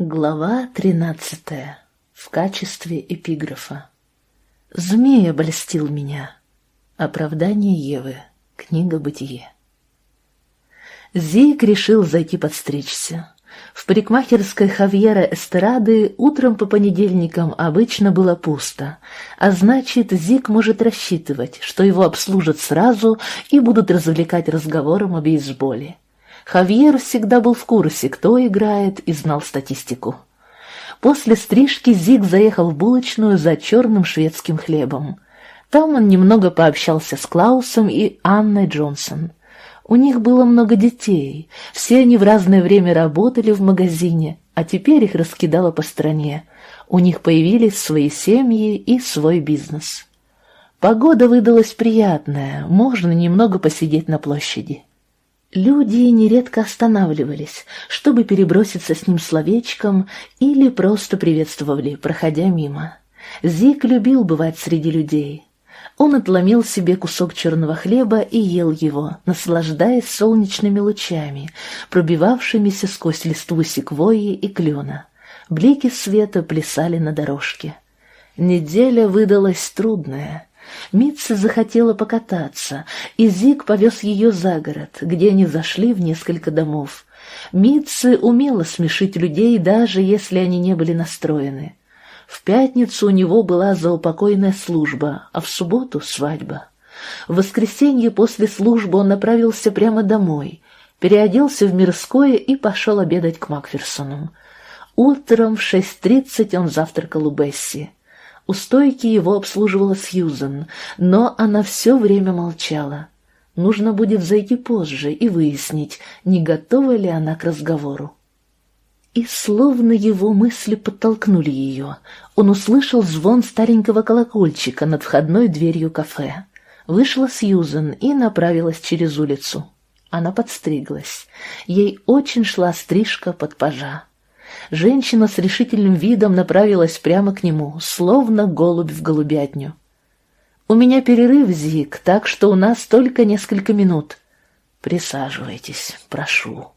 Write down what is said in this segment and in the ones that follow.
Глава тринадцатая. В качестве эпиграфа. Змея обольстил меня. Оправдание Евы. Книга «Бытие». Зик решил зайти подстричься. В парикмахерской Хавьера Эстерады утром по понедельникам обычно было пусто, а значит, Зик может рассчитывать, что его обслужат сразу и будут развлекать разговором о бейсболе. Хавьер всегда был в курсе, кто играет, и знал статистику. После стрижки Зиг заехал в булочную за черным шведским хлебом. Там он немного пообщался с Клаусом и Анной Джонсон. У них было много детей, все они в разное время работали в магазине, а теперь их раскидало по стране. У них появились свои семьи и свой бизнес. Погода выдалась приятная, можно немного посидеть на площади. Люди нередко останавливались, чтобы переброситься с ним словечком или просто приветствовали, проходя мимо. Зик любил бывать среди людей. Он отломил себе кусок черного хлеба и ел его, наслаждаясь солнечными лучами, пробивавшимися сквозь листву секвойи и клена. Блики света плясали на дорожке. Неделя выдалась трудная — Митца захотела покататься, и Зиг повез ее за город, где они зашли в несколько домов. Митцы умела смешить людей, даже если они не были настроены. В пятницу у него была заупокойная служба, а в субботу — свадьба. В воскресенье после службы он направился прямо домой, переоделся в мирское и пошел обедать к Макферсону. Утром в шесть тридцать он завтракал у Бесси. У стойки его обслуживала Сьюзен, но она все время молчала. Нужно будет зайти позже и выяснить, не готова ли она к разговору. И словно его мысли подтолкнули ее, он услышал звон старенького колокольчика над входной дверью кафе. Вышла Сьюзен и направилась через улицу. Она подстриглась. Ей очень шла стрижка под пажа. Женщина с решительным видом направилась прямо к нему, словно голубь в голубятню. «У меня перерыв, Зик, так что у нас только несколько минут. Присаживайтесь, прошу».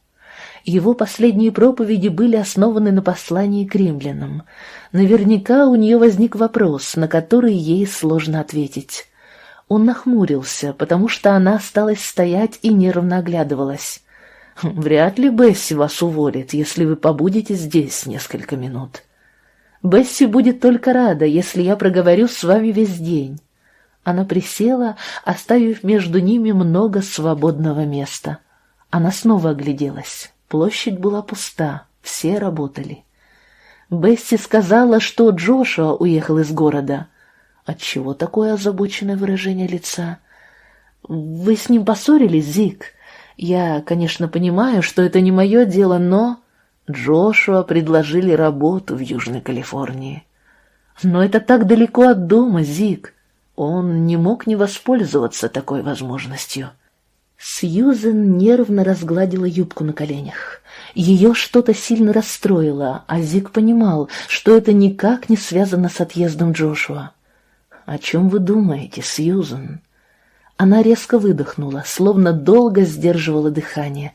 Его последние проповеди были основаны на послании к римлянам. Наверняка у нее возник вопрос, на который ей сложно ответить. Он нахмурился, потому что она осталась стоять и нервно оглядывалась. Вряд ли Бесси вас уволит, если вы побудете здесь несколько минут. Бесси будет только рада, если я проговорю с вами весь день. Она присела, оставив между ними много свободного места. Она снова огляделась. Площадь была пуста, все работали. Бесси сказала, что Джошуа уехал из города. Отчего такое озабоченное выражение лица? «Вы с ним поссорились, Зик?» Я, конечно, понимаю, что это не мое дело, но... Джошуа предложили работу в Южной Калифорнии. Но это так далеко от дома, Зик. Он не мог не воспользоваться такой возможностью. Сьюзен нервно разгладила юбку на коленях. Ее что-то сильно расстроило, а Зик понимал, что это никак не связано с отъездом Джошуа. «О чем вы думаете, Сьюзен?» Она резко выдохнула, словно долго сдерживала дыхание.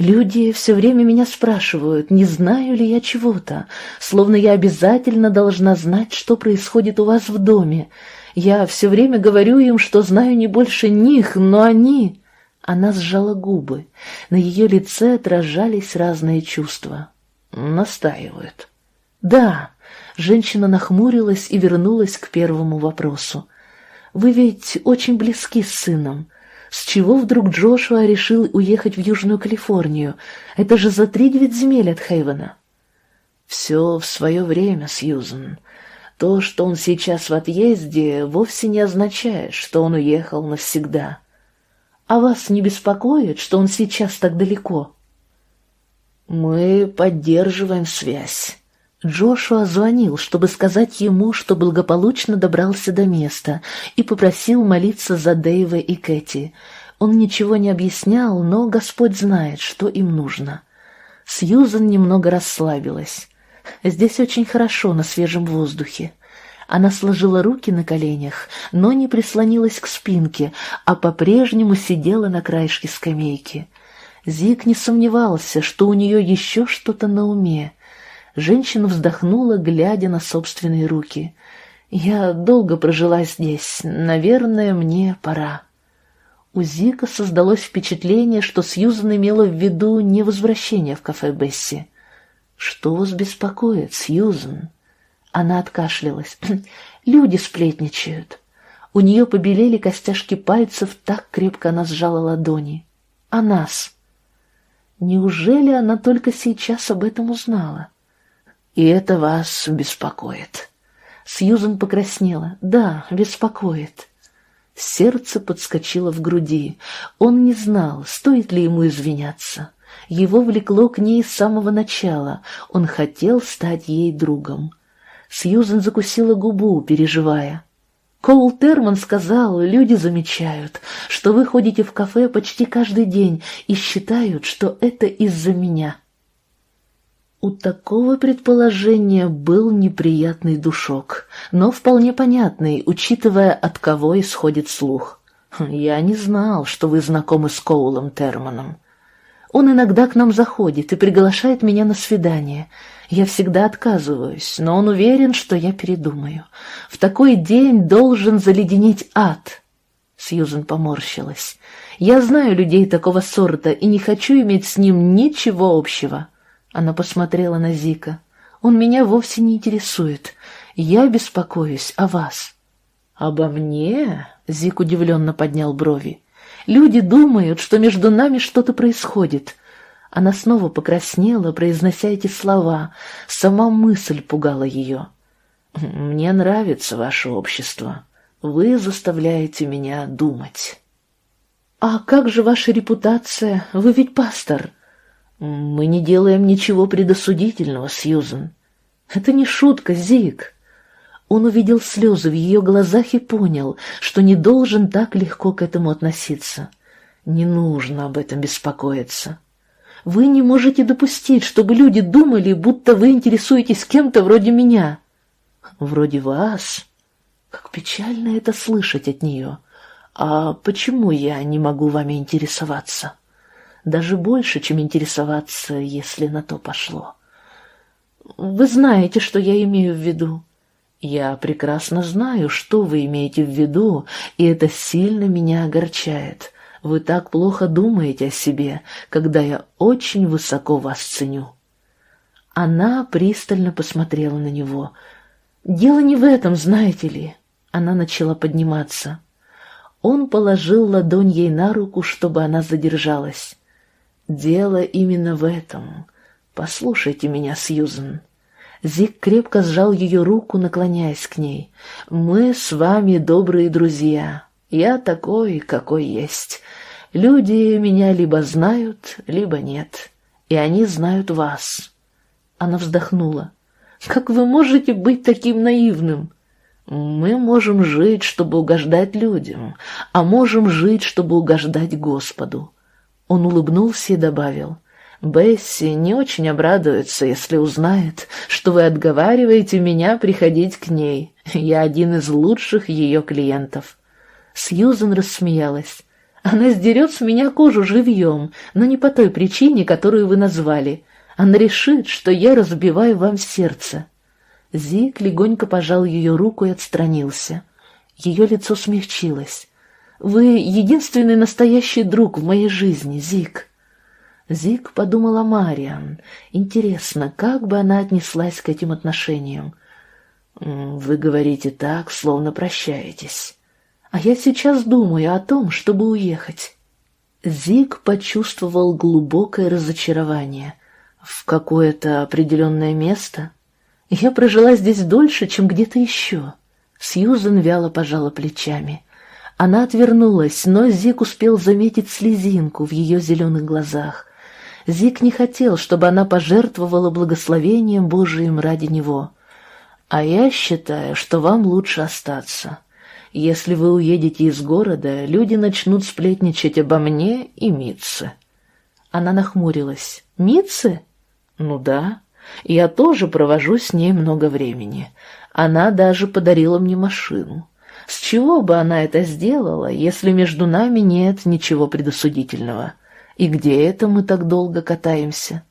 Люди все время меня спрашивают, не знаю ли я чего-то, словно я обязательно должна знать, что происходит у вас в доме. Я все время говорю им, что знаю не больше них, но они... Она сжала губы. На ее лице отражались разные чувства. Настаивают. «Да». Женщина нахмурилась и вернулась к первому вопросу. Вы ведь очень близки с сыном. С чего вдруг Джошуа решил уехать в Южную Калифорнию? Это же за три девять земель от Хейвена. Все в свое время, Сьюзен. То, что он сейчас в отъезде, вовсе не означает, что он уехал навсегда. А вас не беспокоит, что он сейчас так далеко? Мы поддерживаем связь. Джошуа звонил, чтобы сказать ему, что благополучно добрался до места, и попросил молиться за Дэйва и Кэти. Он ничего не объяснял, но Господь знает, что им нужно. Сьюзан немного расслабилась. Здесь очень хорошо на свежем воздухе. Она сложила руки на коленях, но не прислонилась к спинке, а по-прежнему сидела на краешке скамейки. Зик не сомневался, что у нее еще что-то на уме. Женщина вздохнула, глядя на собственные руки. «Я долго прожила здесь. Наверное, мне пора». У Зика создалось впечатление, что Сьюзан имела в виду не возвращение в кафе Бесси. «Что вас беспокоит, Сьюзан?» Она откашлялась. «Люди сплетничают». У нее побелели костяшки пальцев, так крепко она сжала ладони. «А нас?» Неужели она только сейчас об этом узнала? «И это вас беспокоит?» Сьюзан покраснела. «Да, беспокоит». Сердце подскочило в груди. Он не знал, стоит ли ему извиняться. Его влекло к ней с самого начала. Он хотел стать ей другом. Сьюзен закусила губу, переживая. Коул Терман сказал, люди замечают, что вы ходите в кафе почти каждый день и считают, что это из-за меня. У такого предположения был неприятный душок, но вполне понятный, учитывая, от кого исходит слух. «Я не знал, что вы знакомы с Коулом Терманом. Он иногда к нам заходит и приглашает меня на свидание. Я всегда отказываюсь, но он уверен, что я передумаю. В такой день должен заледенеть ад». Сьюзен поморщилась. «Я знаю людей такого сорта и не хочу иметь с ним ничего общего». Она посмотрела на Зика. «Он меня вовсе не интересует. Я беспокоюсь о вас». «Обо мне?» — Зик удивленно поднял брови. «Люди думают, что между нами что-то происходит». Она снова покраснела, произнося эти слова. Сама мысль пугала ее. «Мне нравится ваше общество. Вы заставляете меня думать». «А как же ваша репутация? Вы ведь пастор». «Мы не делаем ничего предосудительного, Сьюзен. Это не шутка, Зик». Он увидел слезы в ее глазах и понял, что не должен так легко к этому относиться. Не нужно об этом беспокоиться. Вы не можете допустить, чтобы люди думали, будто вы интересуетесь кем-то вроде меня. Вроде вас. Как печально это слышать от нее. А почему я не могу вами интересоваться?» Даже больше, чем интересоваться, если на то пошло. Вы знаете, что я имею в виду. Я прекрасно знаю, что вы имеете в виду, и это сильно меня огорчает. Вы так плохо думаете о себе, когда я очень высоко вас ценю. Она пристально посмотрела на него. «Дело не в этом, знаете ли». Она начала подниматься. Он положил ладонь ей на руку, чтобы она задержалась. Дело именно в этом. Послушайте меня, Сьюзен. Зик крепко сжал ее руку, наклоняясь к ней. «Мы с вами добрые друзья. Я такой, какой есть. Люди меня либо знают, либо нет. И они знают вас». Она вздохнула. «Как вы можете быть таким наивным?» «Мы можем жить, чтобы угождать людям, а можем жить, чтобы угождать Господу. Он улыбнулся и добавил, «Бесси не очень обрадуется, если узнает, что вы отговариваете меня приходить к ней. Я один из лучших ее клиентов». Сьюзен рассмеялась. «Она сдерет с меня кожу живьем, но не по той причине, которую вы назвали. Она решит, что я разбиваю вам сердце». Зик легонько пожал ее руку и отстранился. Ее лицо смягчилось. Вы единственный настоящий друг в моей жизни, Зик. Зик подумал о Мариан. Интересно, как бы она отнеслась к этим отношениям? Вы говорите так, словно прощаетесь. А я сейчас думаю о том, чтобы уехать. Зик почувствовал глубокое разочарование. В какое-то определенное место? Я прожила здесь дольше, чем где-то еще. Сьюзен вяло пожала плечами. Она отвернулась, но Зик успел заметить слезинку в ее зеленых глазах. Зик не хотел, чтобы она пожертвовала благословением Божиим ради него. «А я считаю, что вам лучше остаться. Если вы уедете из города, люди начнут сплетничать обо мне и Митце». Она нахмурилась. «Митце?» «Ну да. Я тоже провожу с ней много времени. Она даже подарила мне машину. С чего бы она это сделала, если между нами нет ничего предосудительного? И где это мы так долго катаемся?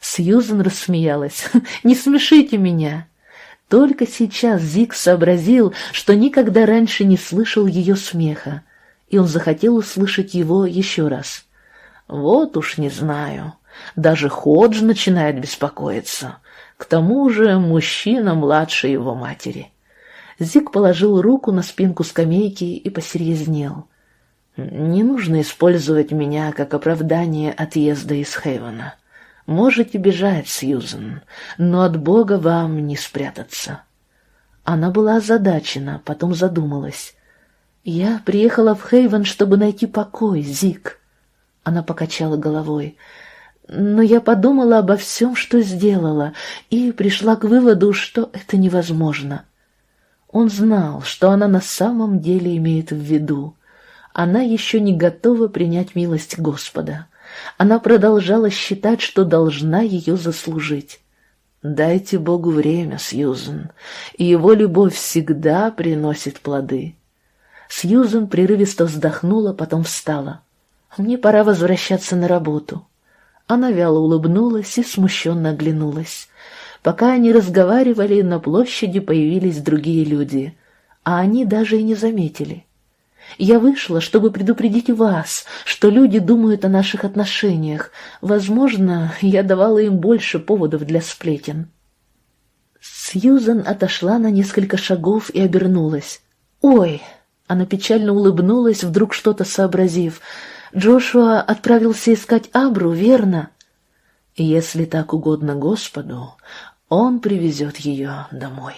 Сьюзен рассмеялась. «Не смешите меня!» Только сейчас Зик сообразил, что никогда раньше не слышал ее смеха, и он захотел услышать его еще раз. «Вот уж не знаю. Даже Ходж начинает беспокоиться. К тому же мужчина младше его матери». Зик положил руку на спинку скамейки и посерьезнел. «Не нужно использовать меня как оправдание отъезда из Хейвена. Можете бежать, Сьюзен, но от Бога вам не спрятаться». Она была озадачена, потом задумалась. «Я приехала в Хейвен, чтобы найти покой, Зик». Она покачала головой. «Но я подумала обо всем, что сделала, и пришла к выводу, что это невозможно». Он знал, что она на самом деле имеет в виду. Она еще не готова принять милость Господа. Она продолжала считать, что должна ее заслужить. Дайте Богу время, Сьюзен, и его любовь всегда приносит плоды. Сьюзен прерывисто вздохнула, потом встала. Мне пора возвращаться на работу. Она вяло улыбнулась и смущенно оглянулась. Пока они разговаривали, на площади появились другие люди, а они даже и не заметили. Я вышла, чтобы предупредить вас, что люди думают о наших отношениях. Возможно, я давала им больше поводов для сплетен. Сьюзан отошла на несколько шагов и обернулась. «Ой!» Она печально улыбнулась, вдруг что-то сообразив. «Джошуа отправился искать Абру, верно?» «Если так угодно Господу, он привезет ее домой».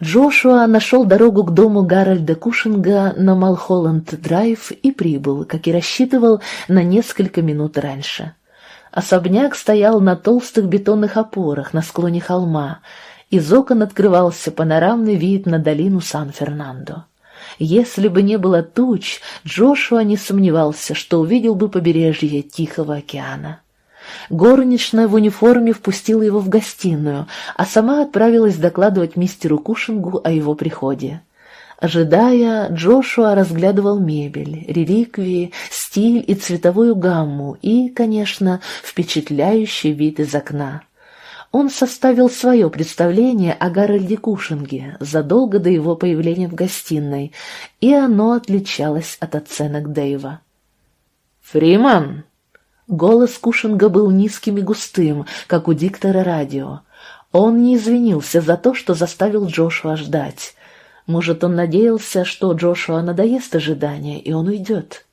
Джошуа нашел дорогу к дому Гарольда Кушинга на Малхолланд-драйв и прибыл, как и рассчитывал, на несколько минут раньше. Особняк стоял на толстых бетонных опорах на склоне холма. Из окон открывался панорамный вид на долину Сан-Фернандо. Если бы не было туч, Джошуа не сомневался, что увидел бы побережье Тихого океана. Горничная в униформе впустила его в гостиную, а сама отправилась докладывать мистеру Кушингу о его приходе. Ожидая, Джошуа разглядывал мебель, реликвии, стиль и цветовую гамму и, конечно, впечатляющий вид из окна. Он составил свое представление о Гарольде Кушинге задолго до его появления в гостиной, и оно отличалось от оценок Дэйва. «Фриман!» Голос Кушинга был низким и густым, как у диктора радио. Он не извинился за то, что заставил Джошуа ждать. Может, он надеялся, что Джошуа надоест ожидание, и он уйдет.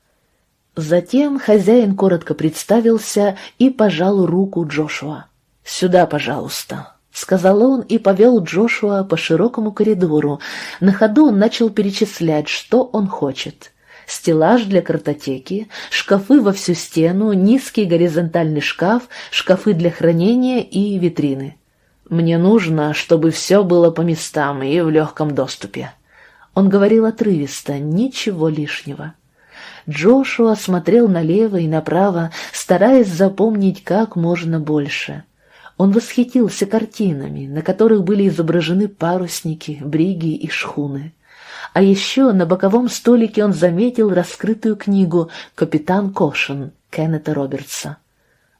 Затем хозяин коротко представился и пожал руку Джошуа. «Сюда, пожалуйста», — сказал он и повел Джошуа по широкому коридору. На ходу он начал перечислять, что он хочет стеллаж для картотеки, шкафы во всю стену, низкий горизонтальный шкаф, шкафы для хранения и витрины. Мне нужно, чтобы все было по местам и в легком доступе. Он говорил отрывисто, ничего лишнего. Джошуа смотрел налево и направо, стараясь запомнить как можно больше. Он восхитился картинами, на которых были изображены парусники, бриги и шхуны. А еще на боковом столике он заметил раскрытую книгу «Капитан Кошин» Кеннета Робертса.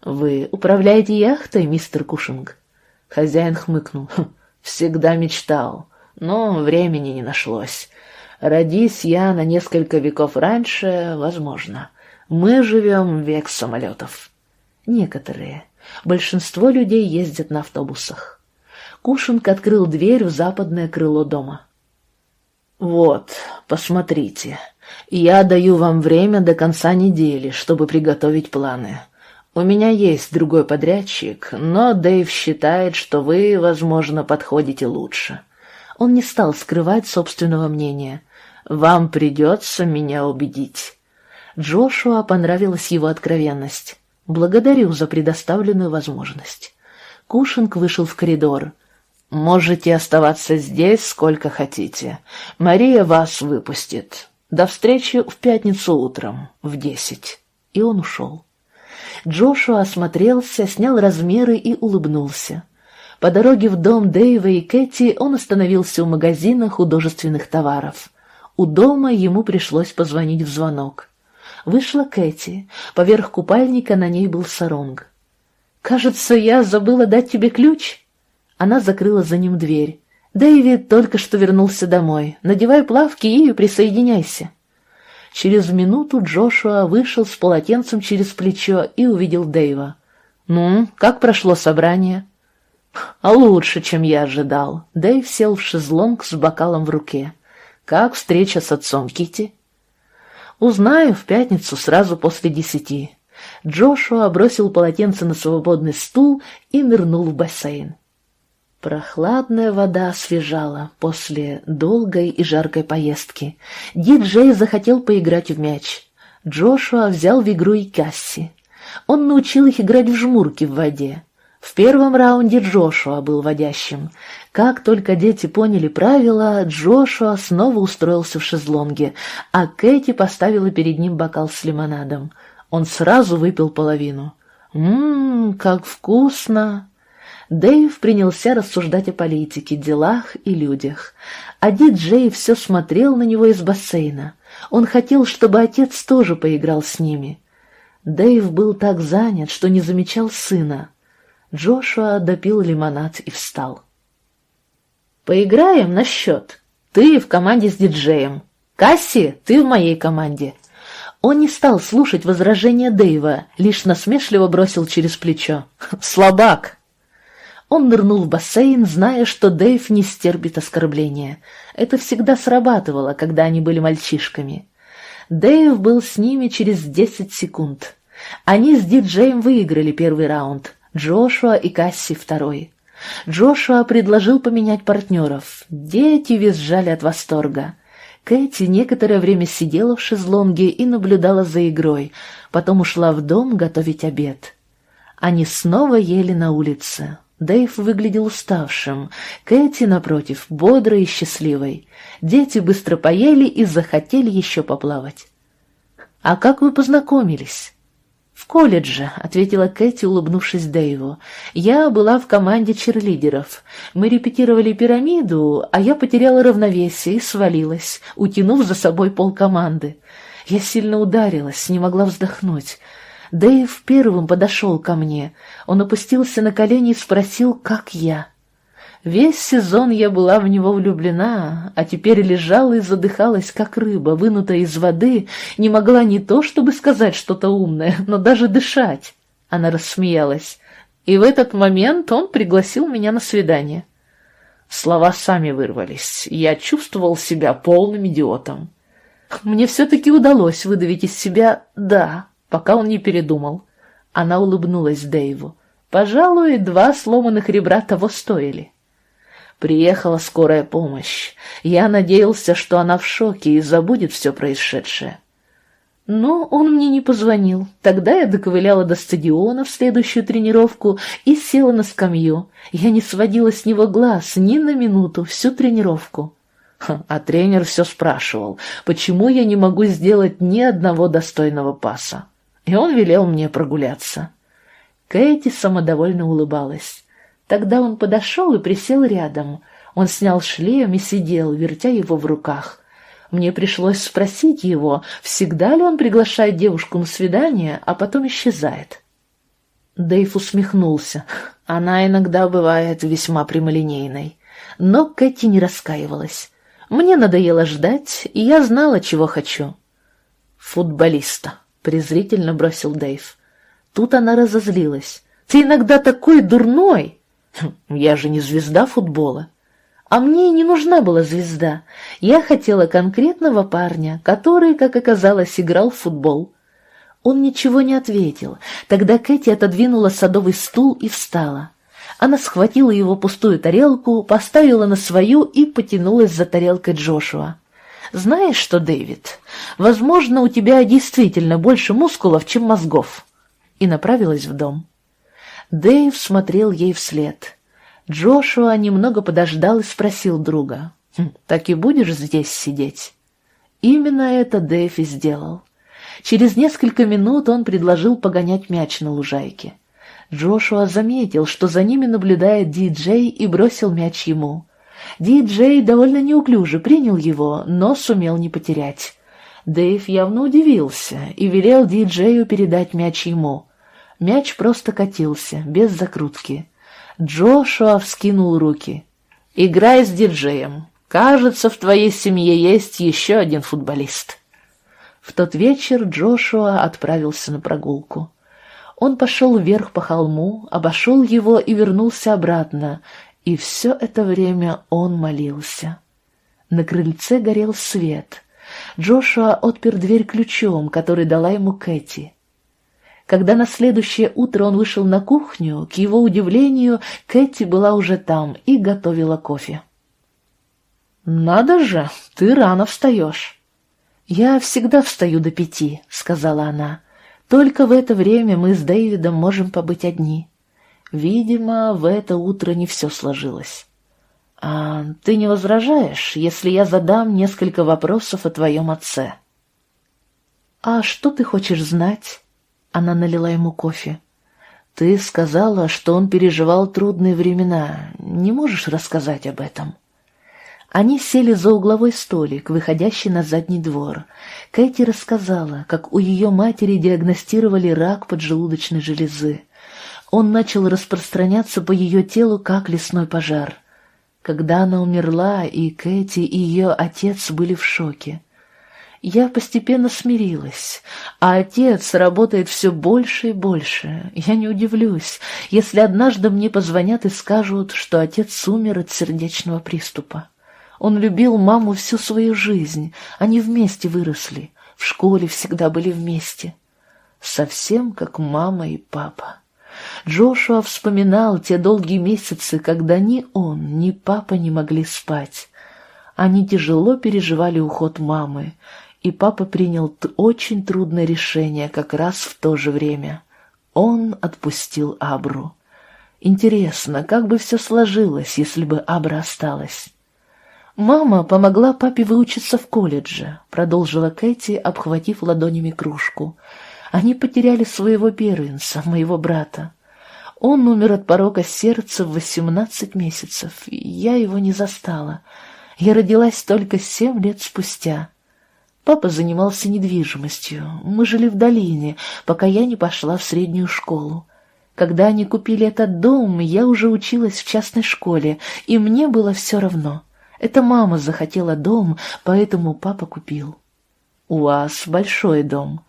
«Вы управляете яхтой, мистер Кушинг?» Хозяин хмыкнул. «Хм, «Всегда мечтал, но времени не нашлось. Родись я на несколько веков раньше, возможно. Мы живем век самолетов». «Некоторые. Большинство людей ездят на автобусах». Кушинг открыл дверь в западное крыло дома. «Вот, посмотрите. Я даю вам время до конца недели, чтобы приготовить планы. У меня есть другой подрядчик, но Дэйв считает, что вы, возможно, подходите лучше». Он не стал скрывать собственного мнения. «Вам придется меня убедить». Джошуа понравилась его откровенность. «Благодарю за предоставленную возможность». Кушинг вышел в коридор. «Можете оставаться здесь сколько хотите. Мария вас выпустит. До встречи в пятницу утром, в десять». И он ушел. Джошуа осмотрелся, снял размеры и улыбнулся. По дороге в дом Дэйва и Кэти он остановился у магазина художественных товаров. У дома ему пришлось позвонить в звонок. Вышла Кэти. Поверх купальника на ней был саронг. «Кажется, я забыла дать тебе ключ». Она закрыла за ним дверь. «Дэвид только что вернулся домой. Надевай плавки и присоединяйся». Через минуту Джошуа вышел с полотенцем через плечо и увидел Дэйва. «Ну, как прошло собрание?» «А лучше, чем я ожидал». Дэйв сел в шезлонг с бокалом в руке. «Как встреча с отцом Кити? «Узнаю в пятницу сразу после десяти». Джошуа бросил полотенце на свободный стул и нырнул в бассейн. Прохладная вода освежала после долгой и жаркой поездки. Диджей захотел поиграть в мяч. Джошуа взял в игру и Касси. Он научил их играть в жмурки в воде. В первом раунде Джошуа был водящим. Как только дети поняли правила, Джошуа снова устроился в шезлонге, а Кэти поставила перед ним бокал с лимонадом. Он сразу выпил половину. «Ммм, как вкусно!» Дэйв принялся рассуждать о политике, делах и людях. А диджей все смотрел на него из бассейна. Он хотел, чтобы отец тоже поиграл с ними. Дэйв был так занят, что не замечал сына. Джошуа допил лимонад и встал. «Поиграем на счет. Ты в команде с диджеем. Касси, ты в моей команде». Он не стал слушать возражения Дэйва, лишь насмешливо бросил через плечо. «Слабак!» Он нырнул в бассейн, зная, что Дэйв не стерпит оскорбления. Это всегда срабатывало, когда они были мальчишками. Дэйв был с ними через десять секунд. Они с диджеем выиграли первый раунд, Джошуа и Касси второй. Джошуа предложил поменять партнеров. Дети визжали от восторга. Кэти некоторое время сидела в шезлонге и наблюдала за игрой, потом ушла в дом готовить обед. Они снова ели на улице. Дэйв выглядел уставшим, Кэти, напротив, бодрой и счастливой. Дети быстро поели и захотели еще поплавать. «А как вы познакомились?» «В колледже», — ответила Кэти, улыбнувшись Дэйву. «Я была в команде черлидеров. Мы репетировали пирамиду, а я потеряла равновесие и свалилась, утянув за собой полкоманды. Я сильно ударилась, не могла вздохнуть. Дэйв первым подошел ко мне. Он опустился на колени и спросил, как я. Весь сезон я была в него влюблена, а теперь лежала и задыхалась, как рыба, вынутая из воды, не могла не то чтобы сказать что-то умное, но даже дышать. Она рассмеялась. И в этот момент он пригласил меня на свидание. Слова сами вырвались. Я чувствовал себя полным идиотом. Мне все-таки удалось выдавить из себя «да», пока он не передумал. Она улыбнулась Дэйву. Пожалуй, два сломанных ребра того стоили. Приехала скорая помощь. Я надеялся, что она в шоке и забудет все происшедшее. Но он мне не позвонил. Тогда я доковыляла до стадиона в следующую тренировку и села на скамью. Я не сводила с него глаз ни на минуту всю тренировку. А тренер все спрашивал, почему я не могу сделать ни одного достойного паса и он велел мне прогуляться. Кэти самодовольно улыбалась. Тогда он подошел и присел рядом. Он снял шлем и сидел, вертя его в руках. Мне пришлось спросить его, всегда ли он приглашает девушку на свидание, а потом исчезает. Дэйв усмехнулся. Она иногда бывает весьма прямолинейной. Но Кэти не раскаивалась. Мне надоело ждать, и я знала, чего хочу. Футболиста презрительно бросил Дэйв. Тут она разозлилась. «Ты иногда такой дурной!» «Хм, «Я же не звезда футбола». А мне и не нужна была звезда. Я хотела конкретного парня, который, как оказалось, играл в футбол. Он ничего не ответил. Тогда Кэти отодвинула садовый стул и встала. Она схватила его пустую тарелку, поставила на свою и потянулась за тарелкой Джошуа. «Знаешь что, Дэвид, возможно, у тебя действительно больше мускулов, чем мозгов», и направилась в дом. Дэйв смотрел ей вслед. Джошуа немного подождал и спросил друга, «Хм, «Так и будешь здесь сидеть?» Именно это Дэйв и сделал. Через несколько минут он предложил погонять мяч на лужайке. Джошуа заметил, что за ними наблюдает диджей и бросил мяч ему. Ди-Джей довольно неуклюже принял его, но сумел не потерять. Дэйв явно удивился и велел Ди-Джею передать мяч ему. Мяч просто катился, без закрутки. Джошуа вскинул руки. «Играй с диджеем. Кажется, в твоей семье есть еще один футболист». В тот вечер Джошуа отправился на прогулку. Он пошел вверх по холму, обошел его и вернулся обратно, и все это время он молился. На крыльце горел свет. Джошуа отпер дверь ключом, который дала ему Кэти. Когда на следующее утро он вышел на кухню, к его удивлению, Кэти была уже там и готовила кофе. «Надо же, ты рано встаешь!» «Я всегда встаю до пяти», — сказала она. «Только в это время мы с Дэвидом можем побыть одни». Видимо, в это утро не все сложилось. «А ты не возражаешь, если я задам несколько вопросов о твоем отце?» «А что ты хочешь знать?» Она налила ему кофе. «Ты сказала, что он переживал трудные времена. Не можешь рассказать об этом?» Они сели за угловой столик, выходящий на задний двор. Кэти рассказала, как у ее матери диагностировали рак поджелудочной железы. Он начал распространяться по ее телу, как лесной пожар. Когда она умерла, и Кэти, и ее отец были в шоке. Я постепенно смирилась, а отец работает все больше и больше. Я не удивлюсь, если однажды мне позвонят и скажут, что отец умер от сердечного приступа. Он любил маму всю свою жизнь, они вместе выросли, в школе всегда были вместе. Совсем как мама и папа. Джошуа вспоминал те долгие месяцы, когда ни он, ни папа не могли спать. Они тяжело переживали уход мамы, и папа принял очень трудное решение как раз в то же время. Он отпустил Абру. Интересно, как бы все сложилось, если бы Абра осталась? «Мама помогла папе выучиться в колледже», — продолжила Кэти, обхватив ладонями кружку. Они потеряли своего первенца, моего брата. Он умер от порока сердца в восемнадцать месяцев, я его не застала. Я родилась только семь лет спустя. Папа занимался недвижимостью. Мы жили в долине, пока я не пошла в среднюю школу. Когда они купили этот дом, я уже училась в частной школе, и мне было все равно. Это мама захотела дом, поэтому папа купил. У вас большой дом.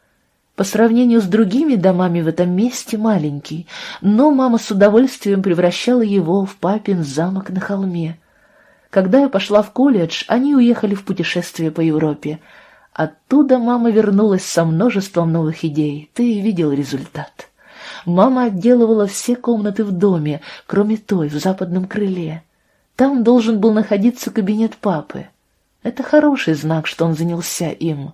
По сравнению с другими домами в этом месте маленький, но мама с удовольствием превращала его в папин замок на холме. Когда я пошла в колледж, они уехали в путешествие по Европе. Оттуда мама вернулась со множеством новых идей. Ты видел результат. Мама отделывала все комнаты в доме, кроме той в западном крыле. Там должен был находиться кабинет папы. Это хороший знак, что он занялся им.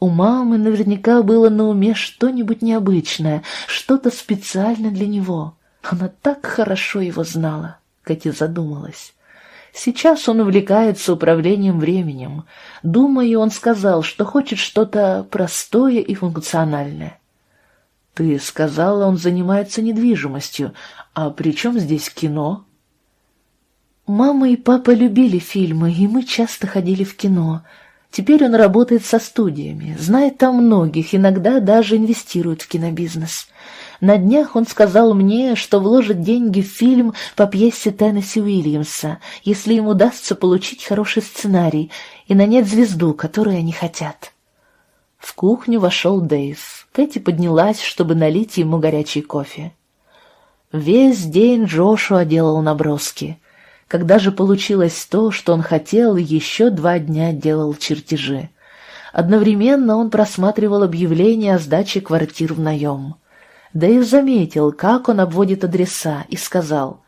У мамы наверняка было на уме что-нибудь необычное, что-то специально для него. Она так хорошо его знала, Катя задумалась. Сейчас он увлекается управлением временем. Думаю, он сказал, что хочет что-то простое и функциональное. Ты сказала, он занимается недвижимостью. А при чем здесь кино? Мама и папа любили фильмы, и мы часто ходили в кино — Теперь он работает со студиями, знает там многих, иногда даже инвестирует в кинобизнес. На днях он сказал мне, что вложит деньги в фильм по пьесе Теннесси Уильямса, если им удастся получить хороший сценарий и нанять звезду, которую они хотят. В кухню вошел Дэйв. Кэти поднялась, чтобы налить ему горячий кофе. Весь день Джошуа делал наброски — когда же получилось то, что он хотел, еще два дня делал чертежи. Одновременно он просматривал объявления о сдаче квартир в наем. Дэйв заметил, как он обводит адреса, и сказал,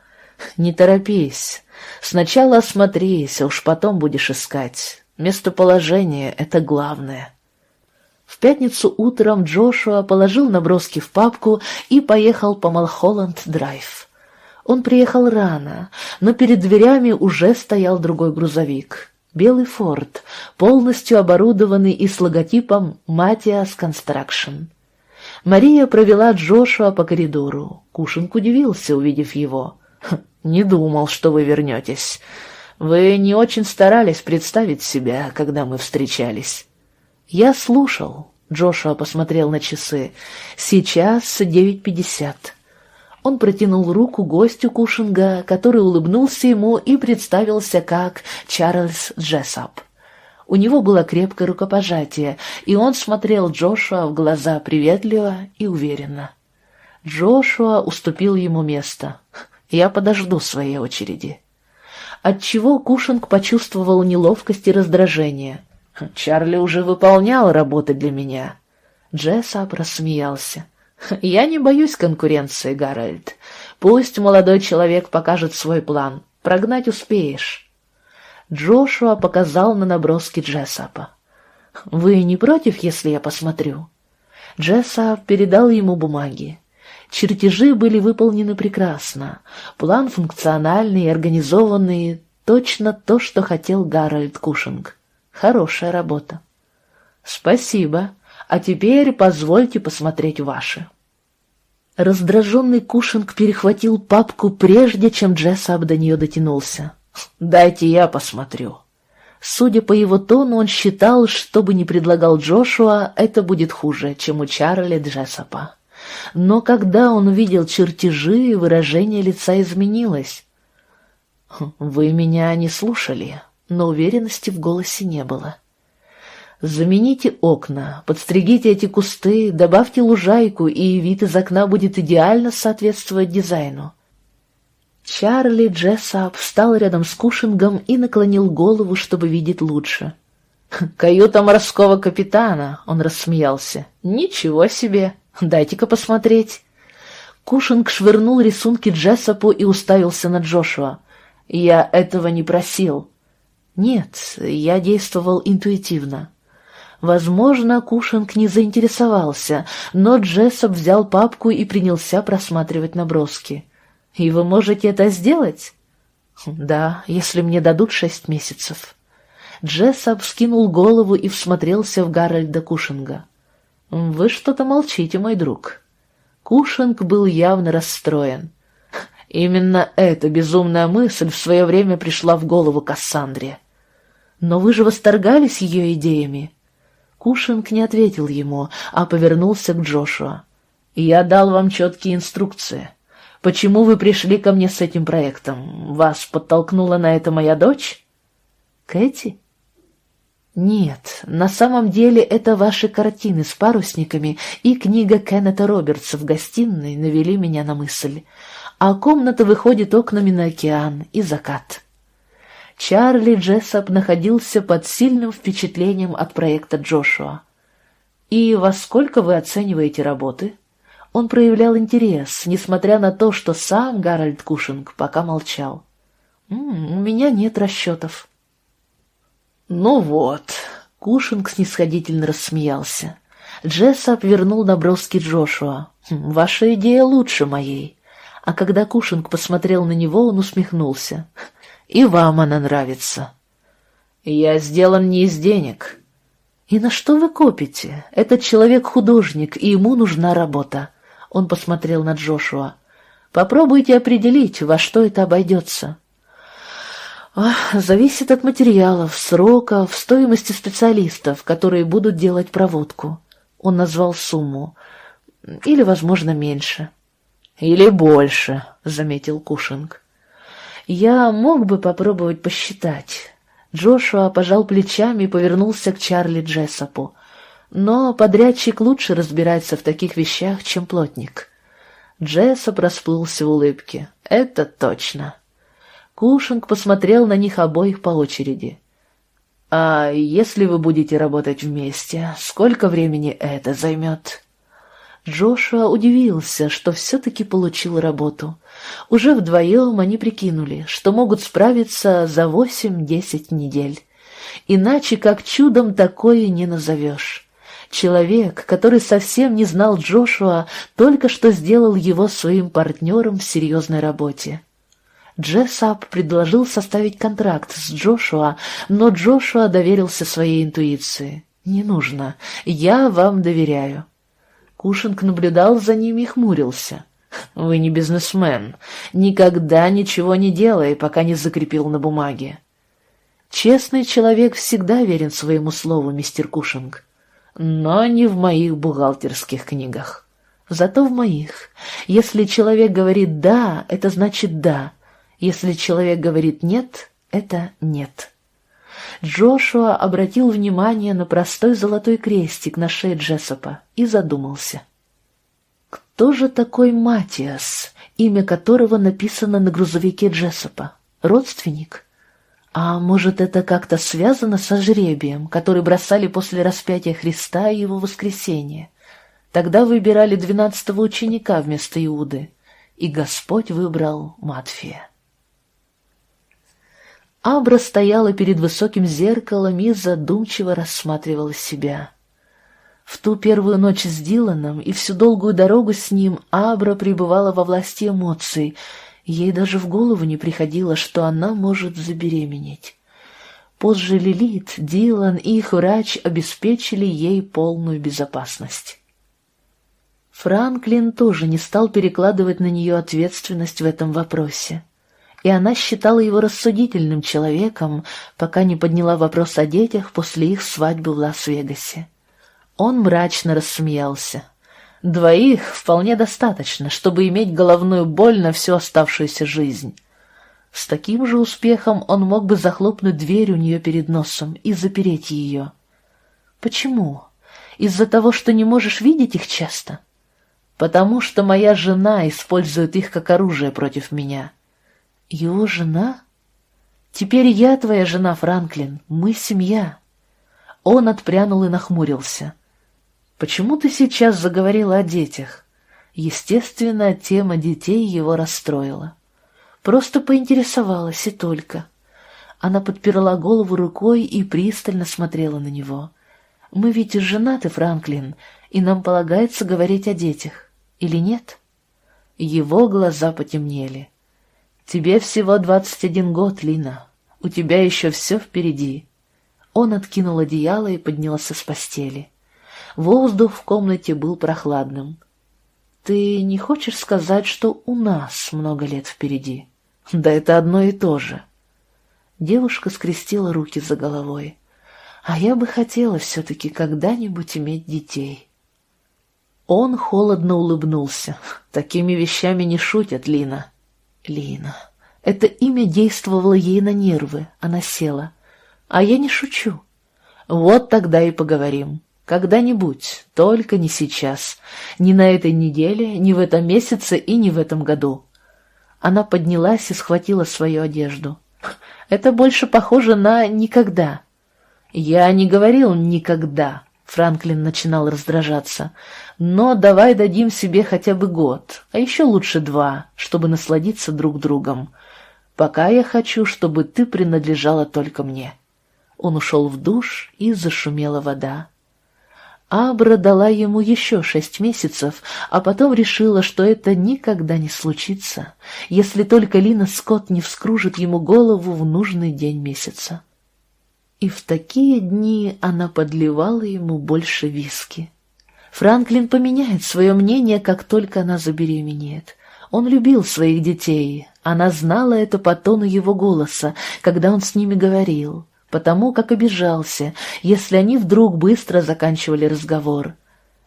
«Не торопись. Сначала осмотрись, а уж потом будешь искать. Местоположение — это главное». В пятницу утром Джошуа положил наброски в папку и поехал по Малхолланд-драйв. Он приехал рано, но перед дверями уже стоял другой грузовик. Белый форт, полностью оборудованный и с логотипом «Матиас Construction». Мария провела Джошуа по коридору. Кушинг удивился, увидев его. «Хм, «Не думал, что вы вернетесь. Вы не очень старались представить себя, когда мы встречались». «Я слушал. Джошуа посмотрел на часы. «Сейчас девять пятьдесят». Он протянул руку гостю Кушинга, который улыбнулся ему и представился как Чарльз Джессап. У него было крепкое рукопожатие, и он смотрел Джошуа в глаза приветливо и уверенно. Джошуа уступил ему место. «Я подожду своей очереди». Отчего Кушинг почувствовал неловкость и раздражение. «Чарли уже выполнял работы для меня». Джессап рассмеялся. «Я не боюсь конкуренции, Гарольд. Пусть молодой человек покажет свой план. Прогнать успеешь». Джошуа показал на наброски Джессапа. «Вы не против, если я посмотрю?» Джессап передал ему бумаги. Чертежи были выполнены прекрасно. План функциональный и организованный, точно то, что хотел Гарольд Кушинг. Хорошая работа. «Спасибо. А теперь позвольте посмотреть ваши». Раздраженный Кушинг перехватил папку, прежде чем Джессап до нее дотянулся. «Дайте я посмотрю». Судя по его тону, он считал, что бы ни предлагал Джошуа, это будет хуже, чем у Чарли Джессопа. Но когда он увидел чертежи, выражение лица изменилось. «Вы меня не слушали», но уверенности в голосе не было. «Замените окна, подстригите эти кусты, добавьте лужайку, и вид из окна будет идеально соответствовать дизайну. Чарли Джессап встал рядом с Кушингом и наклонил голову, чтобы видеть лучше. «Каюта морского капитана», — он рассмеялся. «Ничего себе! Дайте-ка посмотреть». Кушинг швырнул рисунки Джессапу и уставился на Джошуа. «Я этого не просил». «Нет, я действовал интуитивно». Возможно, Кушинг не заинтересовался, но Джессоп взял папку и принялся просматривать наброски. И вы можете это сделать? Да, если мне дадут шесть месяцев. Джессап скинул голову и всмотрелся в Гарольда Кушинга. «Вы что-то молчите, мой друг». Кушинг был явно расстроен. Именно эта безумная мысль в свое время пришла в голову Кассандре. «Но вы же восторгались ее идеями». Кушинг не ответил ему, а повернулся к Джошуа. «Я дал вам четкие инструкции. Почему вы пришли ко мне с этим проектом? Вас подтолкнула на это моя дочь? Кэти? Нет, на самом деле это ваши картины с парусниками и книга Кеннета Робертса в гостиной навели меня на мысль. А комната выходит окнами на океан и закат. Чарли Джессоп находился под сильным впечатлением от проекта Джошуа. «И во сколько вы оцениваете работы?» Он проявлял интерес, несмотря на то, что сам Гарольд Кушинг пока молчал. «М -м, «У меня нет расчетов». «Ну вот», — Кушинг снисходительно рассмеялся. Джессоп вернул наброски Джошуа. «Хм, «Ваша идея лучше моей». А когда Кушинг посмотрел на него, он усмехнулся. «И вам она нравится». «Я сделан не из денег». «И на что вы копите? Этот человек художник, и ему нужна работа. Он посмотрел на Джошуа. «Попробуйте определить, во что это обойдется». Ах, зависит от материалов, сроков, стоимости специалистов, которые будут делать проводку. Он назвал сумму. Или, возможно, меньше. Или больше, заметил Кушинг. Я мог бы попробовать посчитать. Джошуа пожал плечами и повернулся к Чарли Джессопу. Но подрядчик лучше разбирается в таких вещах, чем плотник. Джессоп расплылся в улыбке. «Это точно». Кушинг посмотрел на них обоих по очереди. «А если вы будете работать вместе, сколько времени это займет?» Джошуа удивился, что все-таки получил работу. Уже вдвоем они прикинули, что могут справиться за восемь-десять недель. Иначе как чудом такое не назовешь. Человек, который совсем не знал Джошуа, только что сделал его своим партнером в серьезной работе. Джессап предложил составить контракт с Джошуа, но Джошуа доверился своей интуиции. «Не нужно. Я вам доверяю». Кушинг наблюдал за ними и хмурился. «Вы не бизнесмен. Никогда ничего не делай, пока не закрепил на бумаге». «Честный человек всегда верен своему слову, мистер Кушинг». но не в моих бухгалтерских книгах. Зато в моих. Если человек говорит «да», это значит «да». Если человек говорит «нет», это «нет». Джошуа обратил внимание на простой золотой крестик на шее Джессопа и задумался. Кто же такой Матиас, имя которого написано на грузовике Джессопа? Родственник? А может, это как-то связано со жребием, который бросали после распятия Христа и его воскресения? Тогда выбирали двенадцатого ученика вместо Иуды, и Господь выбрал Матфия. Абра стояла перед высоким зеркалом и задумчиво рассматривала себя. В ту первую ночь с Диланом и всю долгую дорогу с ним Абра пребывала во власти эмоций, ей даже в голову не приходило, что она может забеременеть. Позже Лилит, Дилан и их врач обеспечили ей полную безопасность. Франклин тоже не стал перекладывать на нее ответственность в этом вопросе. И она считала его рассудительным человеком, пока не подняла вопрос о детях после их свадьбы в Лас-Вегасе. Он мрачно рассмеялся. Двоих вполне достаточно, чтобы иметь головную боль на всю оставшуюся жизнь. С таким же успехом он мог бы захлопнуть дверь у нее перед носом и запереть ее. Почему? Из-за того, что не можешь видеть их часто? — потому что моя жена использует их как оружие против меня. Его жена? Теперь я твоя жена, Франклин, мы семья. Он отпрянул и нахмурился. Почему ты сейчас заговорила о детях? Естественно, тема детей его расстроила. Просто поинтересовалась и только. Она подперла голову рукой и пристально смотрела на него. «Мы ведь женаты, Франклин, и нам полагается говорить о детях или нет? Его глаза потемнели. «Тебе всего двадцать один год, Лина. У тебя еще все впереди». Он откинул одеяло и поднялся с постели. Воздух в комнате был прохладным. «Ты не хочешь сказать, что у нас много лет впереди?» «Да это одно и то же». Девушка скрестила руки за головой. «А я бы хотела все-таки когда-нибудь иметь детей». Он холодно улыбнулся. Такими вещами не шутят, Лина. Лина. Это имя действовало ей на нервы. Она села. А я не шучу. Вот тогда и поговорим. Когда-нибудь, только не сейчас. Ни на этой неделе, ни в этом месяце и ни в этом году. Она поднялась и схватила свою одежду. Это больше похоже на «никогда». Я не говорил «никогда». Франклин начинал раздражаться. «Но давай дадим себе хотя бы год, а еще лучше два, чтобы насладиться друг другом. Пока я хочу, чтобы ты принадлежала только мне». Он ушел в душ, и зашумела вода. Абра дала ему еще шесть месяцев, а потом решила, что это никогда не случится, если только Лина Скотт не вскружит ему голову в нужный день месяца. И в такие дни она подливала ему больше виски. Франклин поменяет свое мнение, как только она забеременеет. Он любил своих детей, она знала это по тону его голоса, когда он с ними говорил, потому как обижался, если они вдруг быстро заканчивали разговор.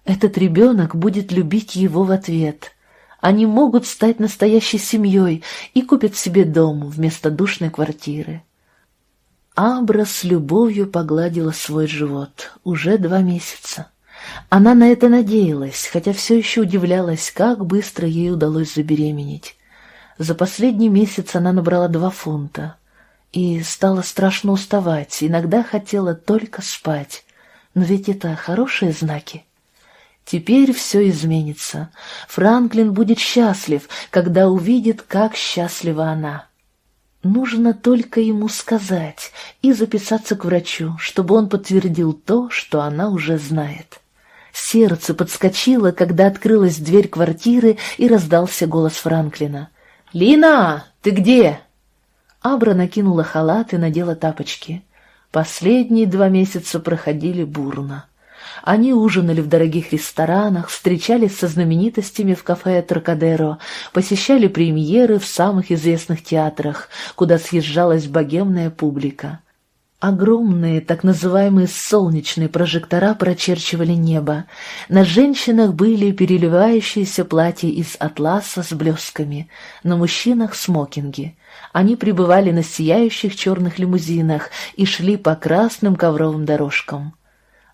Этот ребенок будет любить его в ответ. Они могут стать настоящей семьей и купят себе дом вместо душной квартиры. Абра с любовью погладила свой живот. Уже два месяца. Она на это надеялась, хотя все еще удивлялась, как быстро ей удалось забеременеть. За последний месяц она набрала два фунта. И стала страшно уставать, иногда хотела только спать. Но ведь это хорошие знаки. Теперь все изменится. Франклин будет счастлив, когда увидит, как счастлива она. Нужно только ему сказать и записаться к врачу, чтобы он подтвердил то, что она уже знает. Сердце подскочило, когда открылась дверь квартиры и раздался голос Франклина. «Лина, ты где?» Абра накинула халат и надела тапочки. Последние два месяца проходили бурно. Они ужинали в дорогих ресторанах, встречались со знаменитостями в кафе Тракадеро, посещали премьеры в самых известных театрах, куда съезжалась богемная публика. Огромные, так называемые солнечные прожектора прочерчивали небо. На женщинах были переливающиеся платья из атласа с блесками, на мужчинах смокинги. Они пребывали на сияющих черных лимузинах и шли по красным ковровым дорожкам.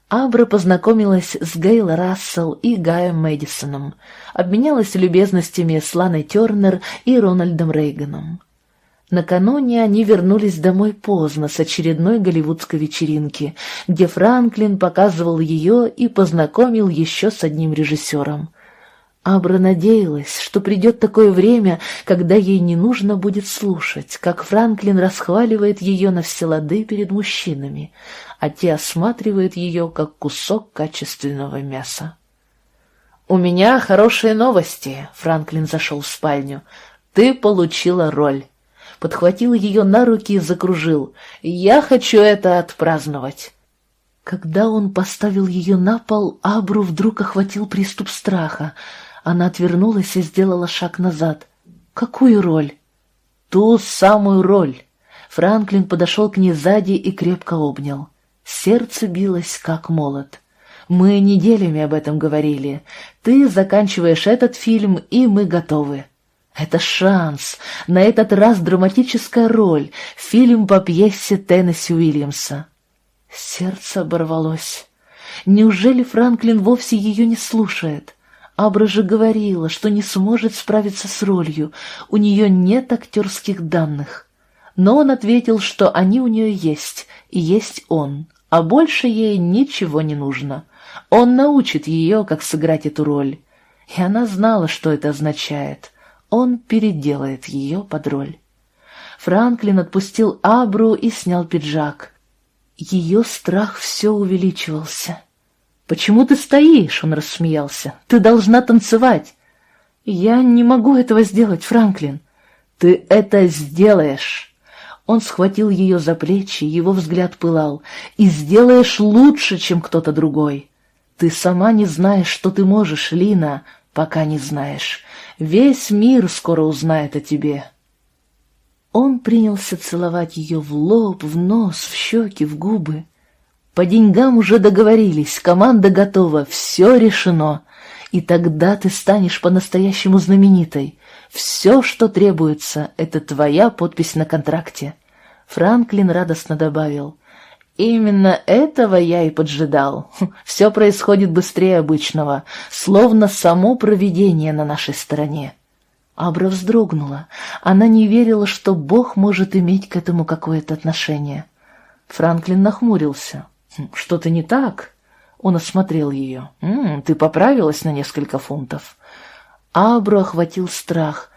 Абра познакомилась с Гейл Рассел и Гаем Мэдисоном, обменялась любезностями с Ланой Тернер и Рональдом Рейганом. Накануне они вернулись домой поздно с очередной голливудской вечеринки, где Франклин показывал ее и познакомил еще с одним режиссером. Абра надеялась, что придет такое время, когда ей не нужно будет слушать, как Франклин расхваливает ее на все лады перед мужчинами, а те осматривают ее, как кусок качественного мяса. «У меня хорошие новости», — Франклин зашел в спальню. «Ты получила роль» подхватил ее на руки и закружил. «Я хочу это отпраздновать!» Когда он поставил ее на пол, Абру вдруг охватил приступ страха. Она отвернулась и сделала шаг назад. «Какую роль?» «Ту самую роль!» Франклин подошел к ней сзади и крепко обнял. Сердце билось, как молот. «Мы неделями об этом говорили. Ты заканчиваешь этот фильм, и мы готовы». Это шанс, на этот раз драматическая роль, фильм по пьесе Теннесси Уильямса. Сердце оборвалось. Неужели Франклин вовсе ее не слушает? Абра же говорила, что не сможет справиться с ролью, у нее нет актерских данных. Но он ответил, что они у нее есть, и есть он, а больше ей ничего не нужно. Он научит ее, как сыграть эту роль. И она знала, что это означает — он переделает ее под роль. Франклин отпустил Абру и снял пиджак. Ее страх все увеличивался. «Почему ты стоишь?» — он рассмеялся. «Ты должна танцевать». «Я не могу этого сделать, Франклин». «Ты это сделаешь!» Он схватил ее за плечи, его взгляд пылал. «И сделаешь лучше, чем кто-то другой. Ты сама не знаешь, что ты можешь, Лина, пока не знаешь. Весь мир скоро узнает о тебе». Он принялся целовать ее в лоб, в нос, в щеки, в губы. По деньгам уже договорились, команда готова, все решено. И тогда ты станешь по-настоящему знаменитой. Все, что требуется, это твоя подпись на контракте. Франклин радостно добавил. Именно этого я и поджидал. Все происходит быстрее обычного, словно само провидение на нашей стороне. Абра вздрогнула. Она не верила, что Бог может иметь к этому какое-то отношение. Франклин нахмурился. «Хм, «Что-то не так?» Он осмотрел ее. «М -м, «Ты поправилась на несколько фунтов». Абру охватил страх.